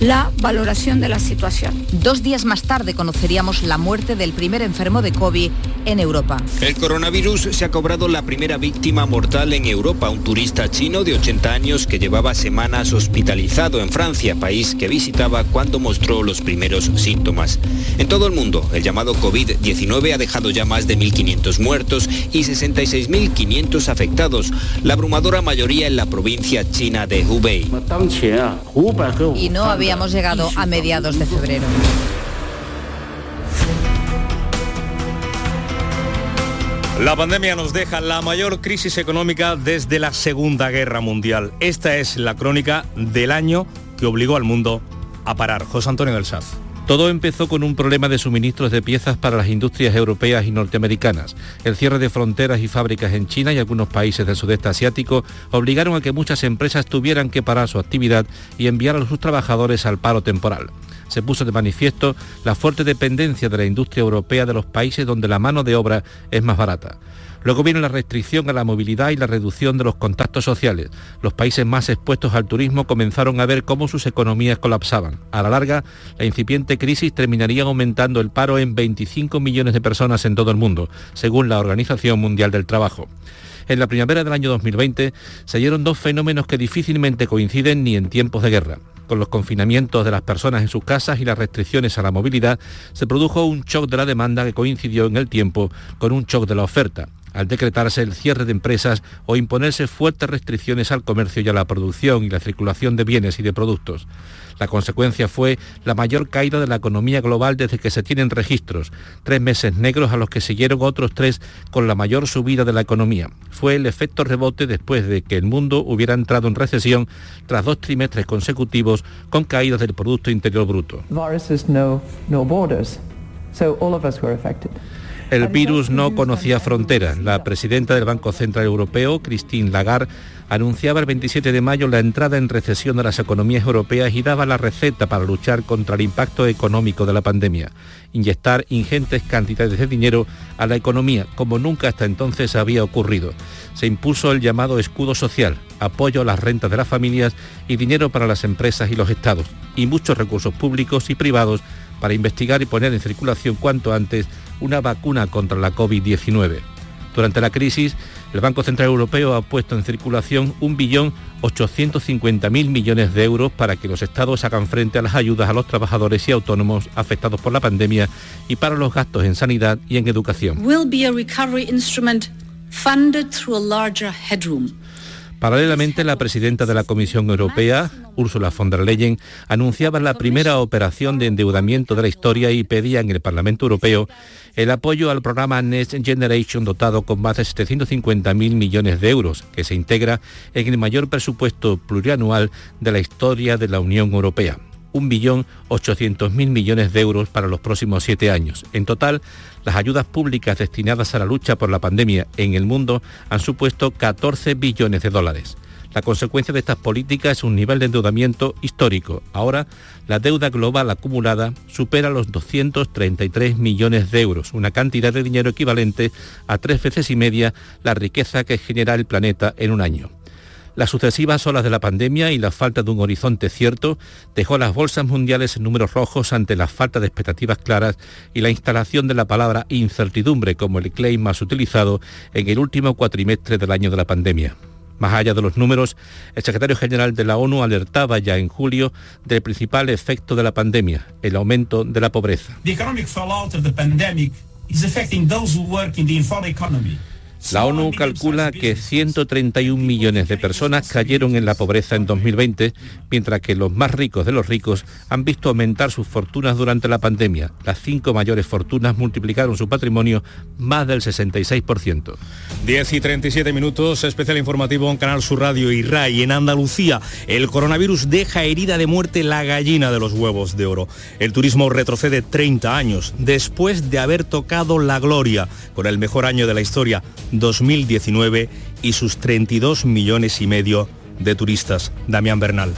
la valoración de la situación. Dos días más tarde conoceríamos la muerte del primer enfermo de COVID en Europa. El coronavirus se ha cobrado la primera víctima mortal en Europa, un turista chino de 80 años que llevaba semanas hospitalizado en Francia, país que visitaba cuando mostró los primeros síntomas. En todo el mundo, el llamado COVID-19 ha dejado ya más de 1.500 muertos y 66.500 afectados, la abrumadora mayoría en la provincia china de Hubei. Y no habíamos llegado a mediados de febrero. La pandemia nos deja la mayor crisis económica desde la Segunda Guerra Mundial. Esta es la crónica del año que obligó al mundo a parar. José Antonio del Saz. Todo empezó con un problema de suministros de piezas para las industrias europeas y norteamericanas. El cierre de fronteras y fábricas en China y algunos países del sudeste asiático obligaron a que muchas empresas tuvieran que parar su actividad y enviar a sus trabajadores al paro temporal. Se puso de manifiesto la fuerte dependencia de la industria europea de los países donde la mano de obra es más barata. Luego viene la restricción a la movilidad y la reducción de los contactos sociales. Los países más expuestos al turismo comenzaron a ver cómo sus economías colapsaban. A la larga, la incipiente crisis terminaría aumentando el paro en 25 millones de personas en todo el mundo, según la Organización Mundial del Trabajo. En la primavera del año 2020 se dieron dos fenómenos que difícilmente coinciden ni en tiempos de guerra. Con los confinamientos de las personas en sus casas y las restricciones a la movilidad, se produjo un shock de la demanda que coincidió en el tiempo con un shock de la oferta al decretarse el cierre de empresas o imponerse fuertes restricciones al comercio y a la producción y la circulación de bienes y de productos. La consecuencia fue la mayor caída de la economía global desde que se tienen registros, tres meses negros a los que siguieron otros tres con la mayor subida de la economía. Fue el efecto rebote después de que el mundo hubiera entrado en recesión tras dos trimestres consecutivos con caídas del Producto Interior Bruto. El virus no conocía fronteras. La presidenta del Banco Central Europeo, Christine Lagarde, anunciaba el 27 de mayo la entrada en recesión de las economías europeas y daba la receta para luchar contra el impacto económico de la pandemia. Inyectar ingentes cantidades de dinero a la economía, como nunca hasta entonces había ocurrido. Se impuso el llamado escudo social, apoyo a las rentas de las familias y dinero para las empresas y los estados, y muchos recursos públicos y privados para investigar y poner en circulación cuanto antes una vacuna contra la COVID-19. Durante la crisis, el Banco Central Europeo ha puesto en circulación 1.850.000 millones de euros para que los estados hagan frente a las ayudas a los trabajadores y autónomos afectados por la pandemia y para los gastos en sanidad y en educación. Paralelamente, la presidenta de la Comisión Europea, Ursula von der Leyen, anunciaba la primera operación de endeudamiento de la historia y pedía en el Parlamento Europeo el apoyo al programa Next Generation dotado con más de 750.000 millones de euros, que se integra en el mayor presupuesto plurianual de la historia de la Unión Europea. 1.800.000 millones de euros para los próximos siete años. En total, las ayudas públicas destinadas a la lucha por la pandemia en el mundo han supuesto 14 billones de dólares. La consecuencia de estas políticas es un nivel de endeudamiento histórico. Ahora, la deuda global acumulada supera los 233 millones de euros, una cantidad de dinero equivalente a tres veces y media la riqueza que genera el planeta en un año. Las sucesivas olas de la pandemia y la falta de un horizonte cierto dejó las bolsas mundiales en números rojos ante la falta de expectativas claras y la instalación de la palabra incertidumbre como el claim más utilizado en el último cuatrimestre del año de la pandemia. Más allá de los números, el secretario general de la ONU alertaba ya en julio del principal efecto de la pandemia, el aumento de la pobreza. La ONU calcula que 131 millones de personas cayeron en la pobreza en 2020, mientras que los más ricos de los ricos han visto aumentar sus fortunas durante la pandemia. Las cinco mayores fortunas multiplicaron su patrimonio más del 66%. 10 y 37 minutos, especial informativo en Canal Sur Radio y RAI. En Andalucía, el coronavirus deja herida de muerte la gallina de los huevos de oro. El turismo retrocede 30 años después de haber tocado la gloria con el mejor año de la historia 2019 y sus 32 millones y medio de turistas. Damián Bernal.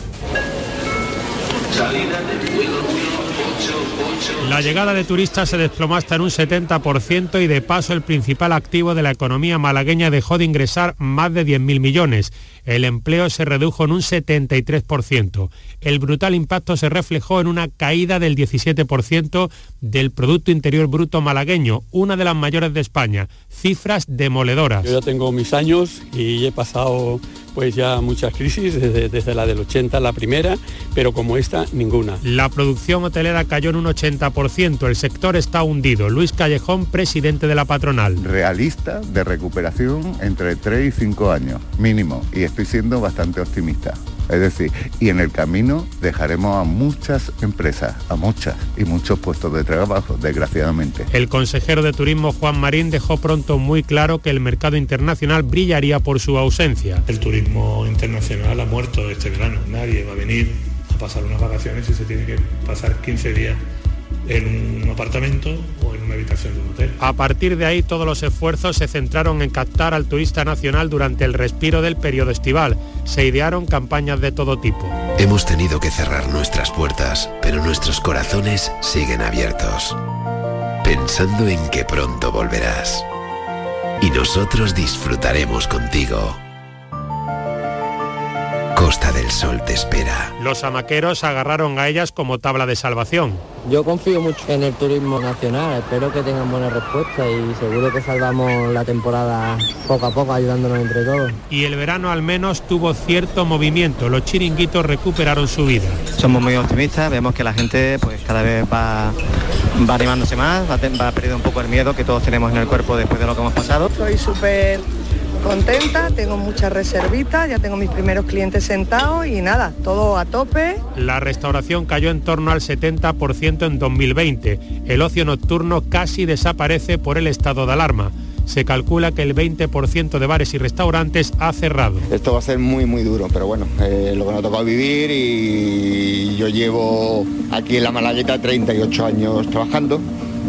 La llegada de turistas se desplomó hasta en un 70% y de paso el principal activo de la economía malagueña dejó de ingresar más de 10.000 millones. El empleo se redujo en un 73%. El brutal impacto se reflejó en una caída del 17% del Producto Interior Bruto malagueño, una de las mayores de España. Cifras demoledoras. Yo ya tengo mis años y he pasado pues ya muchas crisis, desde, desde, la del 80 la primera, pero como esta, ninguna. La producción hotelera cayó en un 80%, el sector está hundido. Luis Callejón, presidente de la patronal. Realista de recuperación entre 3 y 5 años, mínimo, y estoy siendo bastante optimista. Es decir, y en el camino dejaremos a muchas empresas, a muchas y muchos puestos de trabajo, desgraciadamente. El consejero de Turismo Juan Marín dejó pronto muy claro que el mercado internacional brillaría por su ausencia. El turismo internacional ha muerto este verano. Nadie va a venir a pasar unas vacaciones y se tiene que pasar 15 días en un apartamento o en una habitación de un hotel. A partir de ahí todos los esfuerzos se centraron en captar al turista nacional durante el respiro del periodo estival. Se idearon campañas de todo tipo. Hemos tenido que cerrar nuestras puertas, pero nuestros corazones siguen abiertos, pensando en que pronto volverás. Y nosotros disfrutaremos contigo. Costa del Sol te espera. Los amaqueros agarraron a ellas como tabla de salvación. Yo confío mucho en el turismo nacional, espero que tengan buena respuesta y seguro que salvamos la temporada poco a poco ayudándonos entre todos. Y el verano al menos tuvo cierto movimiento, los chiringuitos recuperaron su vida. Somos muy optimistas, vemos que la gente pues cada vez va, va animándose más, va, va perdiendo un poco el miedo que todos tenemos en el cuerpo después de lo que hemos pasado. Soy súper contenta, tengo muchas reservitas, ya tengo mis primeros clientes sentados y nada, todo a tope. La restauración cayó en torno al 70% en 2020. El ocio nocturno casi desaparece por el estado de alarma. Se calcula que el 20% de bares y restaurantes ha cerrado. Esto va a ser muy muy duro, pero bueno, eh, lo que nos tocó vivir y yo llevo aquí en la Malagueta 38 años trabajando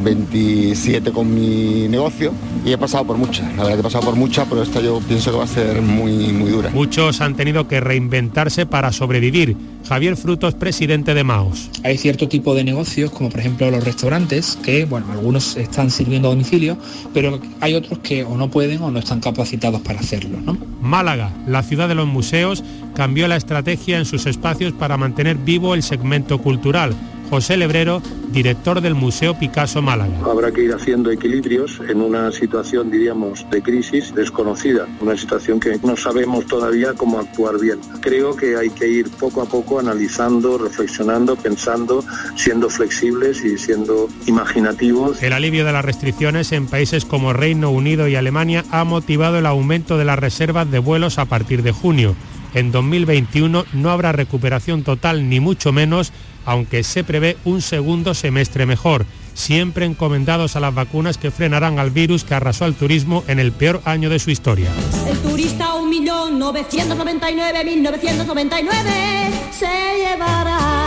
27 con mi negocio y he pasado por muchas, la verdad que he pasado por muchas, pero esta yo pienso que va a ser muy, muy dura. Muchos han tenido que reinventarse para sobrevivir. Javier Frutos, presidente de Maos. Hay cierto tipo de negocios, como por ejemplo los restaurantes, que bueno, algunos están sirviendo a domicilio, pero hay otros que o no pueden o no están capacitados para hacerlo. ¿no? Málaga, la ciudad de los museos, cambió la estrategia en sus espacios para mantener vivo el segmento cultural José Lebrero, director del Museo Picasso Málaga. Habrá que ir haciendo equilibrios en una situación, diríamos, de crisis desconocida, una situación que no sabemos todavía cómo actuar bien. Creo que hay que ir poco a poco analizando, reflexionando, pensando, siendo flexibles y siendo imaginativos. El alivio de las restricciones en países como Reino Unido y Alemania ha motivado el aumento de las reservas de vuelos a partir de junio. En 2021 no habrá recuperación total ni mucho menos aunque se prevé un segundo semestre mejor, siempre encomendados a las vacunas que frenarán al virus que arrasó al turismo en el peor año de su historia. El turista 1.999.999 se llevará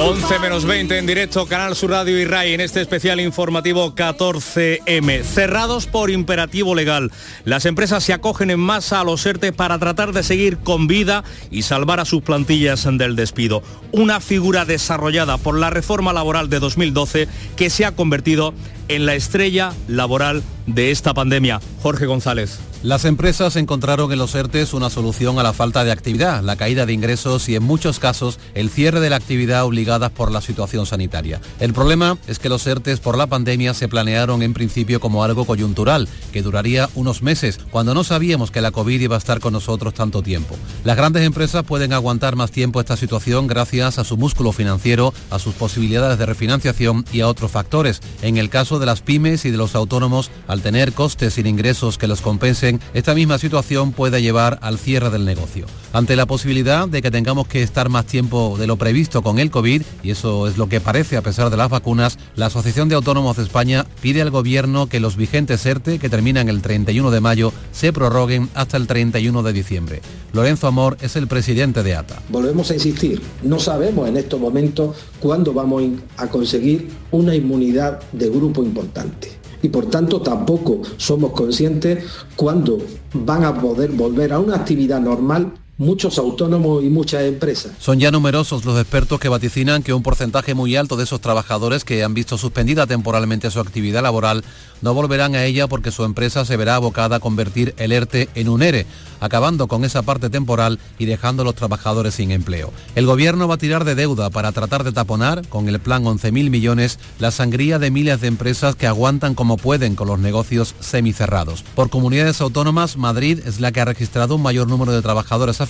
11 menos 20 en directo, Canal Sur Radio y RAI en este especial informativo 14M. Cerrados por imperativo legal. Las empresas se acogen en masa a los ERTE para tratar de seguir con vida y salvar a sus plantillas del despido. Una figura desarrollada por la reforma laboral de 2012 que se ha convertido en la estrella laboral de esta pandemia. Jorge González. Las empresas encontraron en los ERTES una solución a la falta de actividad, la caída de ingresos y en muchos casos el cierre de la actividad obligadas por la situación sanitaria. El problema es que los ERTES por la pandemia se planearon en principio como algo coyuntural, que duraría unos meses, cuando no sabíamos que la COVID iba a estar con nosotros tanto tiempo. Las grandes empresas pueden aguantar más tiempo esta situación gracias a su músculo financiero, a sus posibilidades de refinanciación y a otros factores. En el caso de las pymes y de los autónomos, al tener costes sin ingresos que los compensen, esta misma situación puede llevar al cierre del negocio. Ante la posibilidad de que tengamos que estar más tiempo de lo previsto con el COVID, y eso es lo que parece a pesar de las vacunas, la Asociación de Autónomos de España pide al Gobierno que los vigentes ERTE, que terminan el 31 de mayo, se prorroguen hasta el 31 de diciembre. Lorenzo Amor es el presidente de ATA. Volvemos a insistir, no sabemos en estos momentos cuándo vamos a conseguir una inmunidad de grupo importante y por tanto tampoco somos conscientes cuándo van a poder volver a una actividad normal muchos autónomos y muchas empresas. Son ya numerosos los expertos que vaticinan que un porcentaje muy alto de esos trabajadores que han visto suspendida temporalmente su actividad laboral no volverán a ella porque su empresa se verá abocada a convertir el ERTE en un ERE, acabando con esa parte temporal y dejando a los trabajadores sin empleo. El gobierno va a tirar de deuda para tratar de taponar, con el plan 11.000 millones, la sangría de miles de empresas que aguantan como pueden con los negocios semicerrados. Por comunidades autónomas, Madrid es la que ha registrado un mayor número de trabajadores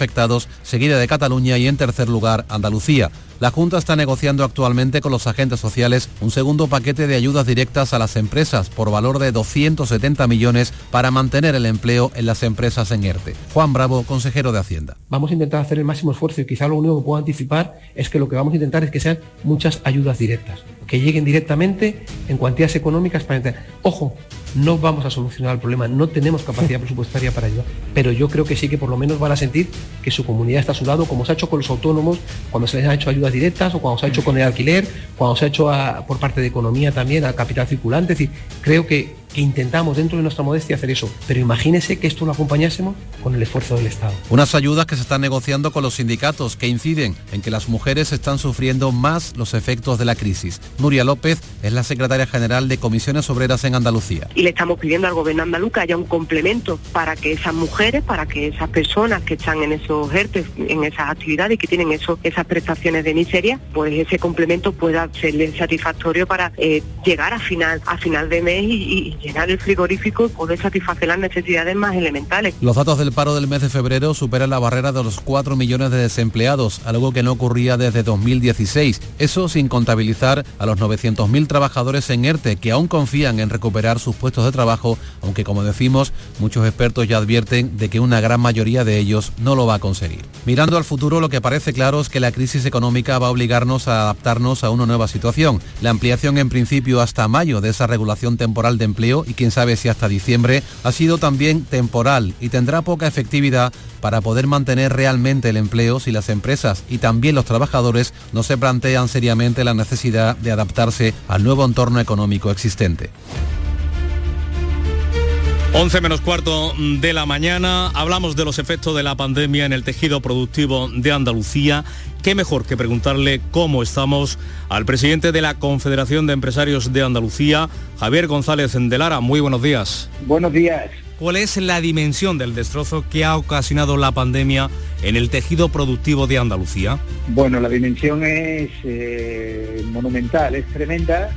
seguida de Cataluña y en tercer lugar Andalucía. La Junta está negociando actualmente con los agentes sociales un segundo paquete de ayudas directas a las empresas por valor de 270 millones para mantener el empleo en las empresas en ERTE. Juan Bravo, consejero de Hacienda. Vamos a intentar hacer el máximo esfuerzo y quizá lo único que puedo anticipar es que lo que vamos a intentar es que sean muchas ayudas directas, que lleguen directamente en cuantías económicas para entender. Ojo, no vamos a solucionar el problema, no tenemos capacidad [LAUGHS] presupuestaria para ello, pero yo creo que sí que por lo menos van a sentir que su comunidad está a su lado, como se ha hecho con los autónomos, cuando se les ha hecho ayudas directas o cuando se ha hecho con el alquiler, cuando se ha hecho por parte de economía también a capital circulante. Creo que que intentamos dentro de nuestra modestia hacer eso. Pero imagínese que esto lo acompañásemos con el esfuerzo del Estado. Unas ayudas que se están negociando con los sindicatos que inciden en que las mujeres están sufriendo más los efectos de la crisis. Nuria López es la secretaria general de Comisiones Obreras en Andalucía. Y le estamos pidiendo al gobierno andaluz que haya un complemento para que esas mujeres, para que esas personas que están en esos ERTE, en esas actividades y que tienen eso, esas prestaciones de miseria, pues ese complemento pueda ser satisfactorio para eh, llegar a final, a final de mes y llenar el frigorífico y poder satisfacer las necesidades más elementales. Los datos del paro del mes de febrero superan la barrera de los 4 millones de desempleados, algo que no ocurría desde 2016. Eso sin contabilizar a los 900.000 trabajadores en ERTE que aún confían en recuperar sus puestos de trabajo, aunque como decimos, muchos expertos ya advierten de que una gran mayoría de ellos no lo va a conseguir. Mirando al futuro, lo que parece claro es que la crisis económica va a obligarnos a adaptarnos a una nueva situación. La ampliación en principio hasta mayo de esa regulación temporal de empleo y quién sabe si hasta diciembre, ha sido también temporal y tendrá poca efectividad para poder mantener realmente el empleo si las empresas y también los trabajadores no se plantean seriamente la necesidad de adaptarse al nuevo entorno económico existente. 11 menos cuarto de la mañana, hablamos de los efectos de la pandemia en el tejido productivo de Andalucía. ¿Qué mejor que preguntarle cómo estamos al presidente de la Confederación de Empresarios de Andalucía, Javier González de Lara? Muy buenos días. Buenos días. ¿Cuál es la dimensión del destrozo que ha ocasionado la pandemia en el tejido productivo de Andalucía? Bueno, la dimensión es eh, monumental, es tremenda,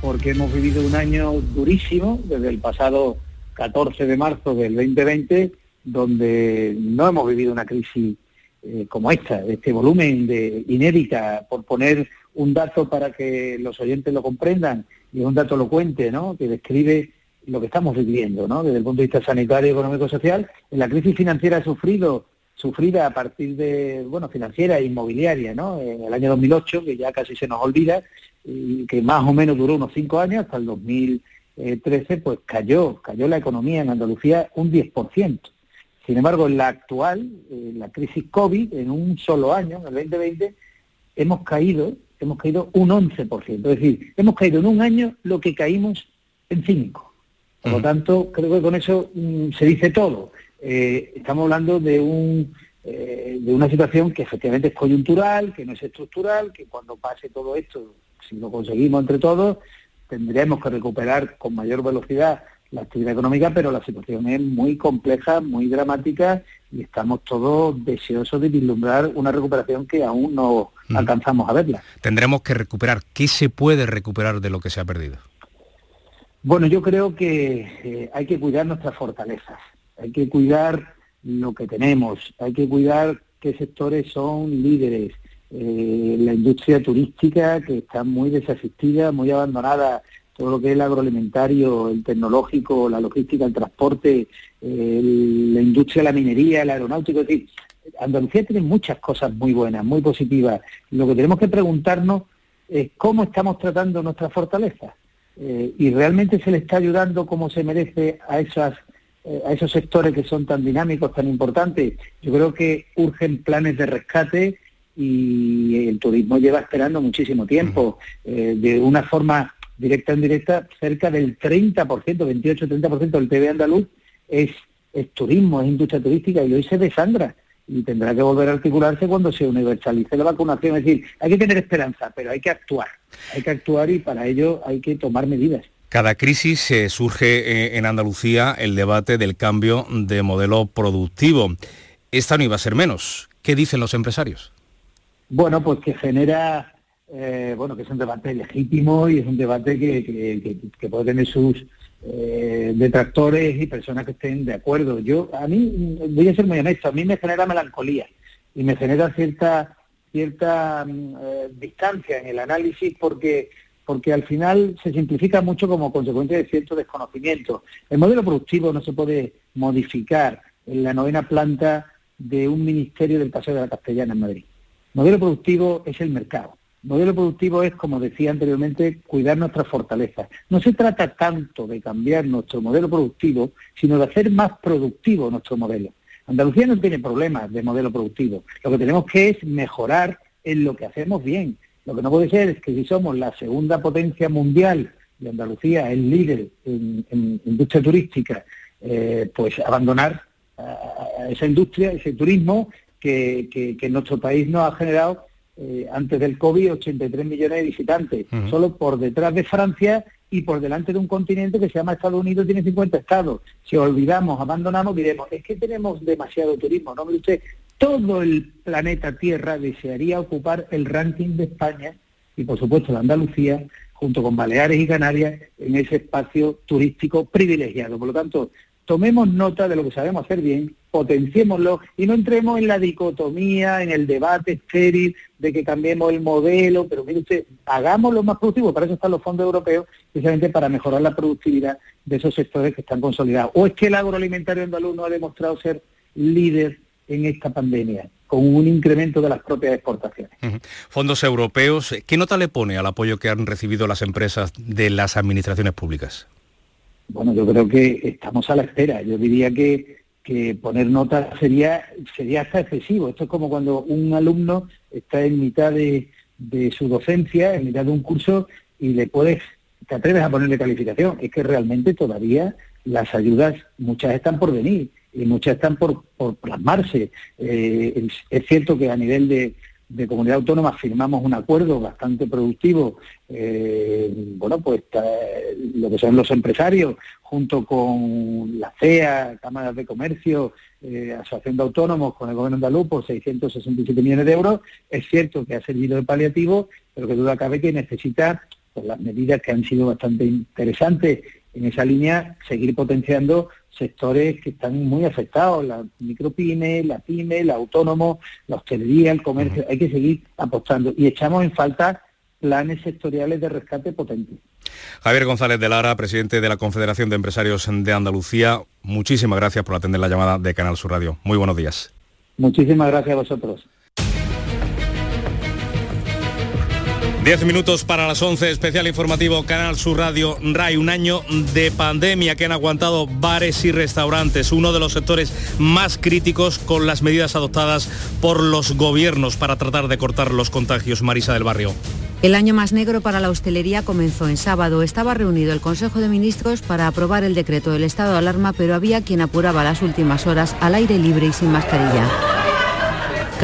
porque hemos vivido un año durísimo desde el pasado 14 de marzo del 2020, donde no hemos vivido una crisis eh, como esta, este volumen de inédita, por poner un dato para que los oyentes lo comprendan, y un dato elocuente, ¿no? que describe lo que estamos viviendo, ¿no? desde el punto de vista sanitario, económico, social. En la crisis financiera ha sufrido, sufrida a partir de, bueno, financiera e inmobiliaria, ¿no? En el año 2008, que ya casi se nos olvida, y que más o menos duró unos cinco años, hasta el 2000 13, pues cayó, cayó la economía en Andalucía un 10%. Sin embargo, en la actual, la crisis COVID, en un solo año, en el 2020, hemos caído, hemos caído un 11%. Es decir, hemos caído en un año lo que caímos en cinco. Por lo tanto, creo que con eso mm, se dice todo. Eh, estamos hablando de un eh, de una situación que efectivamente es coyuntural, que no es estructural, que cuando pase todo esto, si lo conseguimos entre todos, tendremos que recuperar con mayor velocidad la actividad económica, pero la situación es muy compleja, muy dramática y estamos todos deseosos de vislumbrar una recuperación que aún no Mm. alcanzamos a verla. Tendremos que recuperar. ¿Qué se puede recuperar de lo que se ha perdido? Bueno, yo creo que eh, hay que cuidar nuestras fortalezas, hay que cuidar lo que tenemos, hay que cuidar qué sectores son líderes. Eh, la industria turística que está muy desasistida, muy abandonada, todo lo que es el agroalimentario, el tecnológico, la logística, el transporte, la industria de la minería, el aeronáutico, es decir, Andalucía tiene muchas cosas muy buenas, muy positivas. Lo que tenemos que preguntarnos es cómo estamos tratando nuestras fortalezas eh, y realmente se le está ayudando como se merece a esas eh, a esos sectores que son tan dinámicos, tan importantes. Yo creo que urgen planes de rescate y el turismo lleva esperando muchísimo tiempo. Eh, de una forma directa o indirecta, cerca del 30%, 28-30% del PIB andaluz es, es turismo, es industria turística y hoy se desangra y tendrá que volver a articularse cuando se universalice la vacunación. Es decir, hay que tener esperanza, pero hay que actuar. Hay que actuar y para ello hay que tomar medidas. Cada crisis eh, surge eh, en Andalucía el debate del cambio de modelo productivo. Esta no iba a ser menos. ¿Qué dicen los empresarios? Bueno, pues que genera, eh, bueno, que es un debate legítimo y es un debate que, que- puede tener sus eh, detractores y personas que estén de acuerdo. Yo, a mí, voy a ser muy honesto, a mí me genera melancolía y me genera cierta cierta mm, eh, distancia en el análisis porque porque al final se simplifica mucho como consecuencia de cierto desconocimiento. El modelo productivo no se puede modificar en la novena planta de un ministerio del Paseo de la Castellana en Madrid. Modelo productivo es el mercado. Modelo productivo es, como decía anteriormente, cuidar nuestras fortalezas. No se trata tanto de cambiar nuestro modelo productivo, sino de hacer más productivo nuestro modelo. Andalucía no tiene problemas de modelo productivo. Lo que tenemos que es mejorar en lo que hacemos bien. Lo que no puede ser es que si somos la segunda potencia mundial y Andalucía es líder en, industria turística, eh, pues abandonar a esa industria, ese turismo que, que- que en nuestro país nos ha generado eh, antes del COVID 83 millones de visitantes, solo por detrás de Francia y por delante de un continente que se llama Estados Unidos, tiene 50 estados. Si olvidamos, abandonamos, diremos, es que tenemos demasiado turismo. No, mire usted, todo el planeta Tierra desearía ocupar el ranking de España y por supuesto de Andalucía, junto con Baleares y Canarias, en ese espacio turístico privilegiado. Por lo tanto, tomemos nota de lo que sabemos hacer bien, potenciémoslo y no entremos en la dicotomía, en el debate estéril de que cambiemos el modelo, pero mire usted, hagámoslo más productivo, para eso están los fondos europeos, precisamente para mejorar la productividad de esos sectores que están consolidados. ¿O es que el agroalimentario andaluz no ha demostrado ser líder en esta pandemia, con un incremento de las propias exportaciones? Fondos europeos. ¿Qué nota le pone al apoyo que han recibido las empresas de las administraciones públicas? Bueno, yo creo que estamos a la espera. Yo diría que, poner notas sería, sería hasta excesivo. Esto es como cuando un alumno está en mitad de, de su docencia, en mitad de un curso, y le puedes, te atreves a ponerle calificación. Es que realmente todavía las ayudas, muchas están por venir y muchas están por, plasmarse. Eh, es cierto que a nivel de, de comunidad autónoma firmamos un acuerdo bastante productivo, eh, bueno, pues está, lo que son los empresarios, junto con la CEA, Cámaras de Comercio, eh, Asociación de Autónomos, con el Gobierno andaluz, por 667 millones de euros. Es cierto que ha servido de paliativo, pero que duda cabe que necesita, por las medidas que han sido bastante interesantes en esa línea, seguir potenciando sectores que están muy afectados, la micropyme, la pyme, el autónomo, la hostelería, el comercio, hay que seguir apostando y echamos en falta planes sectoriales de rescate potentes. Javier González de Lara, presidente de la Confederación de Empresarios de Andalucía, muchísimas gracias por atender la llamada de Canal Sur Radio. Muy buenos días. Muchísimas gracias a vosotros. Diez minutos para las 11, especial informativo Canal Sur Radio RAI, un año de pandemia que han aguantado bares y restaurantes, uno de los sectores más críticos con las medidas adoptadas por los gobiernos para tratar de cortar los contagios. Marisa del Barrio. El año más negro para la hostelería comenzó en sábado. Estaba reunido el Consejo de Ministros para aprobar el decreto del estado de alarma, pero había quien apuraba las últimas horas al aire libre y sin mascarilla.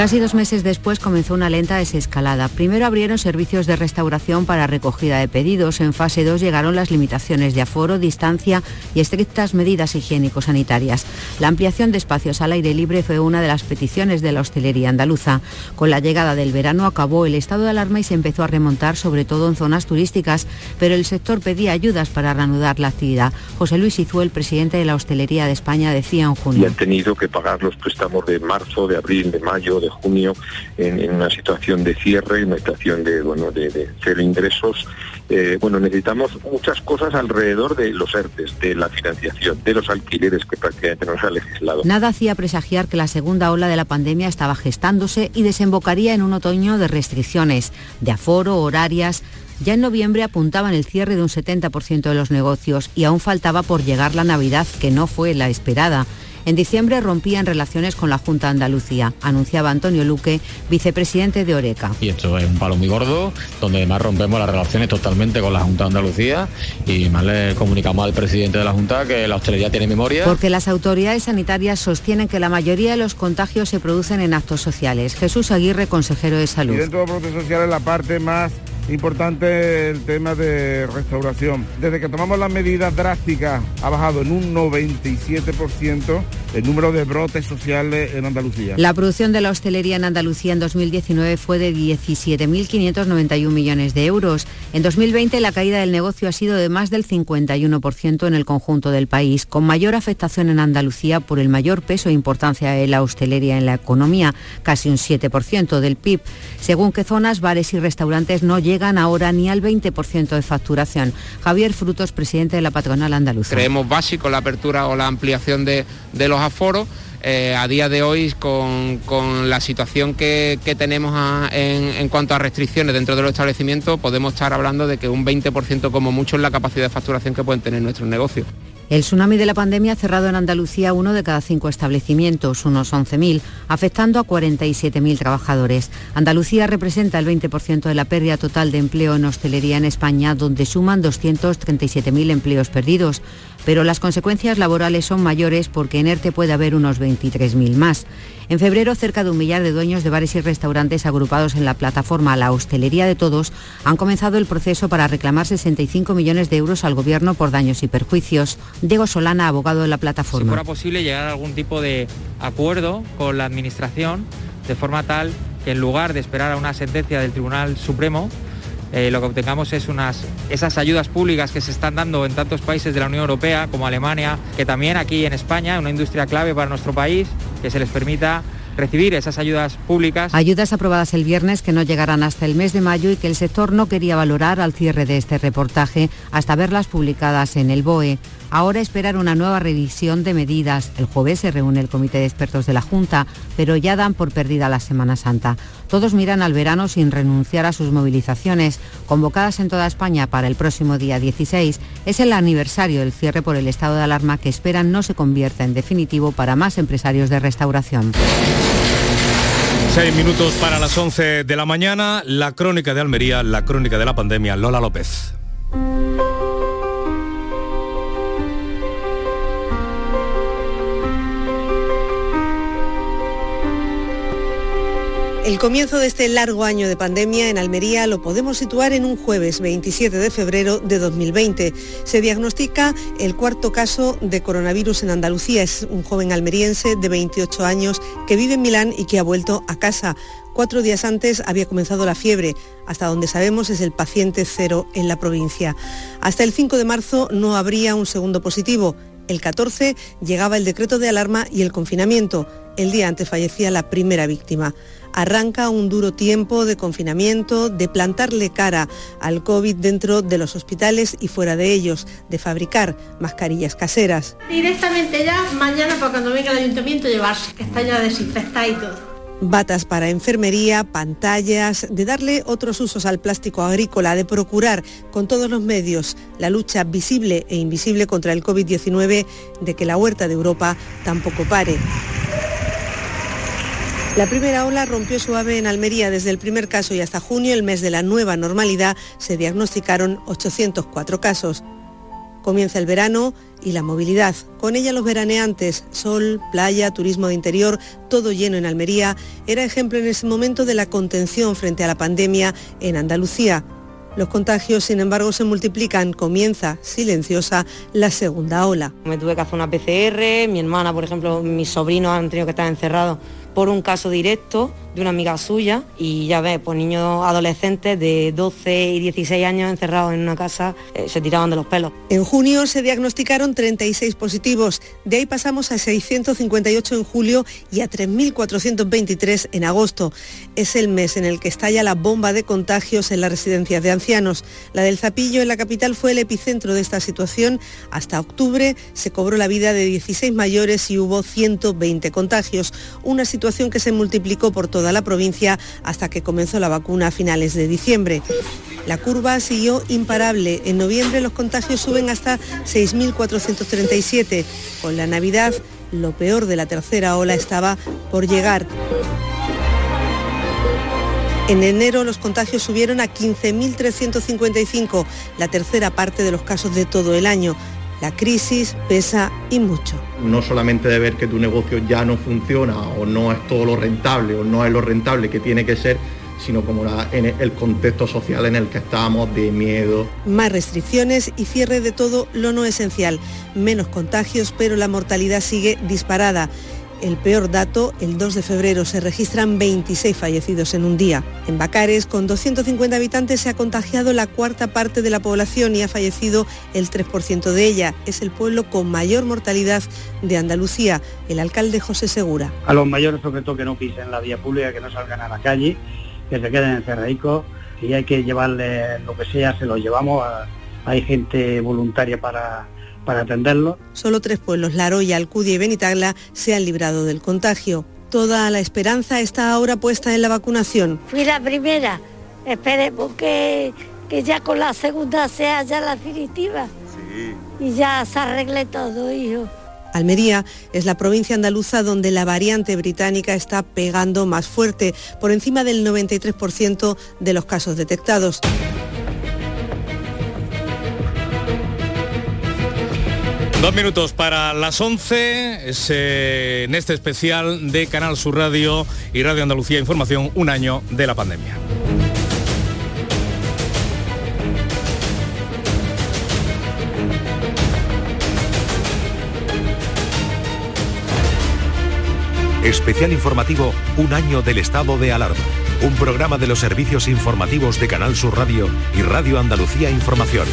Casi dos meses después comenzó una lenta desescalada. Primero abrieron servicios de restauración para recogida de pedidos. En fase 2 llegaron las limitaciones de aforo, distancia y estrictas medidas higiénico-sanitarias. La ampliación de espacios al aire libre fue una de las peticiones de la hostelería andaluza. Con la llegada del verano acabó el estado de alarma y se empezó a remontar, sobre todo en zonas turísticas, pero el sector pedía ayudas para reanudar la actividad. José Luis el presidente de la hostelería de España, decía en junio. Y han tenido que pagar los préstamos de marzo, de abril, de mayo, junio en, una situación de cierre, en una situación de, bueno, de, cero ingresos. Eh, bueno, necesitamos muchas cosas alrededor de los ERTES, de la financiación, de los alquileres que prácticamente no se ha legislado. Nada hacía presagiar que la segunda ola de la pandemia estaba gestándose y desembocaría en un otoño de restricciones, de aforo, horarias, ya en noviembre apuntaban el cierre de un 70% de los negocios y aún faltaba por llegar la Navidad, que no fue la esperada. En diciembre rompían relaciones con la Junta de Andalucía, anunciaba Antonio Luque, vicepresidente de Oreca. Y esto es un palo muy gordo, donde además rompemos las relaciones totalmente con la Junta de Andalucía y más le comunicamos al presidente de la Junta que la hostelería tiene memoria. Porque las autoridades sanitarias sostienen que la mayoría de los contagios se producen en actos sociales. Jesús Aguirre, consejero de Salud. Y dentro de los sociales la parte más Importante el tema de restauración. Desde que tomamos las medidas drásticas ha bajado en un 97% el número de brotes sociales en Andalucía. La producción de la hostelería en Andalucía en 2019 fue de 17.591 millones de euros. En 2020 la caída del negocio ha sido de más del 51% en el conjunto del país, con mayor afectación en Andalucía por el mayor peso e importancia de la hostelería en la economía, casi un 7% del PIB. Según qué zonas, bares y restaurantes no llegan ahora ni al 20% de facturación. Javier Frutos, presidente de la patronal andaluza. Creemos básico la apertura o la ampliación de, los aforos. Eh, a día de hoy, con, la situación que, tenemos en, en, cuanto a restricciones dentro de los establecimientos, podemos estar hablando de que un 20% como mucho es la capacidad de facturación que pueden tener nuestros negocios. El tsunami de la pandemia ha cerrado en Andalucía uno de cada cinco establecimientos, unos 11.000, afectando a 47.000 trabajadores. Andalucía representa el 20% de la pérdida total de empleo en hostelería en España, donde suman 237.000 empleos perdidos pero las consecuencias laborales son mayores porque en ERTE puede haber unos 23.000 más. En febrero, cerca de un millar de dueños de bares y restaurantes agrupados en la plataforma La Hostelería de Todos han comenzado el proceso para reclamar 65 millones de euros al Gobierno por daños y perjuicios. Diego Solana, abogado de la plataforma. Si fuera posible llegar a algún tipo de acuerdo con la Administración de forma tal que en lugar de esperar a una sentencia del Tribunal Supremo, eh, lo que obtengamos es unas, esas ayudas públicas que se están dando en tantos países de la Unión Europea como Alemania, que también aquí en España, una industria clave para nuestro país, que se les permita recibir esas ayudas públicas. Ayudas aprobadas el viernes que no llegarán hasta el mes de mayo y que el sector no quería valorar al cierre de este reportaje hasta verlas publicadas en el BOE. Ahora esperar una nueva revisión de medidas. El jueves se reúne el comité de expertos de la Junta, pero ya dan por perdida la Semana Santa. Todos miran al verano sin renunciar a sus movilizaciones, convocadas en toda España para el próximo día 16. Es el aniversario del cierre por el estado de alarma que esperan no se convierta en definitivo para más empresarios de restauración. Seis minutos para las 11 de la mañana, la crónica de Almería, la crónica de la pandemia, Lola López. El comienzo de este largo año de pandemia en Almería lo podemos situar en un jueves 27 de febrero de 2020. Se diagnostica el cuarto caso de coronavirus en Andalucía. Es un joven almeriense de 28 años que vive en Milán y que ha vuelto a casa. Cuatro días antes había comenzado la fiebre. Hasta donde sabemos es el paciente cero en la provincia. Hasta el 5 de marzo no habría un segundo positivo. El 14 llegaba el decreto de alarma y el confinamiento. El día antes fallecía la primera víctima arranca un duro tiempo de confinamiento, de plantarle cara al COVID dentro de los hospitales y fuera de ellos, de fabricar mascarillas caseras. Directamente ya, mañana para cuando venga el ayuntamiento llevarse, que está ya desinfectada y todo batas para enfermería, pantallas, de darle otros usos al plástico agrícola, de procurar con todos los medios la lucha visible e invisible contra el COVID-19, de que la huerta de Europa tampoco pare. La primera ola rompió suave en Almería. Desde el primer caso y hasta junio, el mes de la nueva normalidad, se diagnosticaron 804 casos. Comienza el verano y la movilidad. Con ella los veraneantes, sol, playa, turismo de interior, todo lleno en Almería, era ejemplo en ese momento de la contención frente a la pandemia en Andalucía. Los contagios, sin embargo, se multiplican. Comienza silenciosa la segunda ola. Me tuve que hacer una PCR, mi hermana, por ejemplo, mis sobrinos han tenido que estar encerrados por un caso directo de una amiga suya y ya ves, pues niños adolescentes de 12 y 16 años encerrados en una casa eh, se tiraban de los pelos. En junio se diagnosticaron 36 positivos, de ahí pasamos a 658 en julio y a 3.423 en agosto. Es el mes en el que estalla la bomba de contagios en las residencias de ancianos. La del Zapillo en la capital fue el epicentro de esta situación. Hasta octubre se cobró la vida de 16 mayores y hubo 120 contagios, una situación que se multiplicó por todo toda la provincia hasta que comenzó la vacuna a finales de diciembre. La curva siguió imparable. En noviembre los contagios suben hasta 6.437. Con la Navidad, lo peor de la tercera ola estaba por llegar. En enero los contagios subieron a 15.355, la tercera parte de los casos de todo el año. La crisis pesa y mucho. No solamente de ver que tu negocio ya no funciona o no es todo lo rentable o no es lo rentable que tiene que ser, sino como en el contexto social en el que estamos de miedo. Más restricciones y cierre de todo lo no esencial. Menos contagios, pero la mortalidad sigue disparada el peor dato, el 2 de febrero se registran 26 fallecidos en un día. En Bacares, con 250 habitantes, se ha contagiado la cuarta parte de la población y ha fallecido el 3% de ella. Es el pueblo con mayor mortalidad de Andalucía. El alcalde José Segura. A los mayores, sobre todo, que no pisen la vía pública, que no salgan a la calle, que se queden encerradicos y hay que llevarles lo que sea, se lo llevamos. hay gente voluntaria para para atenderlo. Solo tres pueblos, Laroya, Alcudia y Benitagla, se han librado del contagio. Toda la esperanza está ahora puesta en la vacunación. Fui la primera. Esperemos que, que ya con la segunda sea ya la definitiva. Y ya se arregle todo, hijo. Almería es la provincia andaluza donde la variante británica está pegando más fuerte, por encima del 93% de los casos detectados. Dos minutos para las 11, en este especial de Canal Sur Radio y Radio Andalucía Información, un año de la pandemia. Especial informativo, un año del estado de alarma. Un programa de los servicios informativos de Canal Sur Radio y Radio Andalucía Información.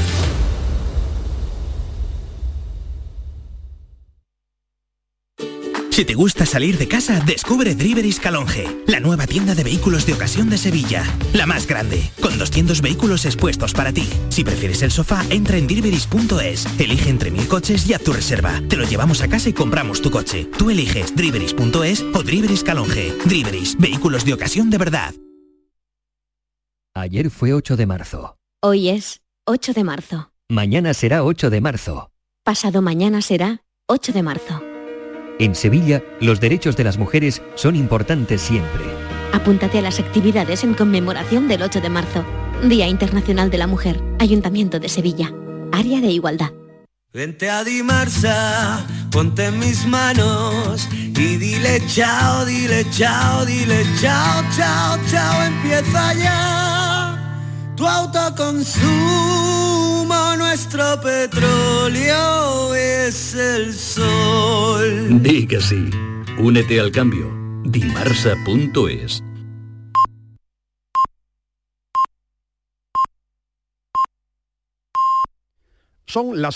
Si te gusta salir de casa, descubre Driveris Calonge, la nueva tienda de vehículos de ocasión de Sevilla. La más grande, con 200 vehículos expuestos para ti. Si prefieres el sofá, entra en driveris.es, elige entre mil coches y haz tu reserva. Te lo llevamos a casa y compramos tu coche. Tú eliges driveris.es o Driveris Calonge. Driveris, vehículos de ocasión de verdad. Ayer fue 8 de marzo. Hoy es 8 de marzo. Mañana será 8 de marzo. Pasado mañana será 8 de marzo. En Sevilla, los derechos de las mujeres son importantes siempre. Apúntate a las actividades en conmemoración del 8 de marzo, Día Internacional de la Mujer, Ayuntamiento de Sevilla, Área de Igualdad. Vente a Dimarsa, ponte en mis manos y dile chao, dile chao, dile chao, chao, chao, empieza ya tu autoconsumo, nuestro petróleo es el sol. Di que sí. Únete al cambio. Dimarsa.es Son las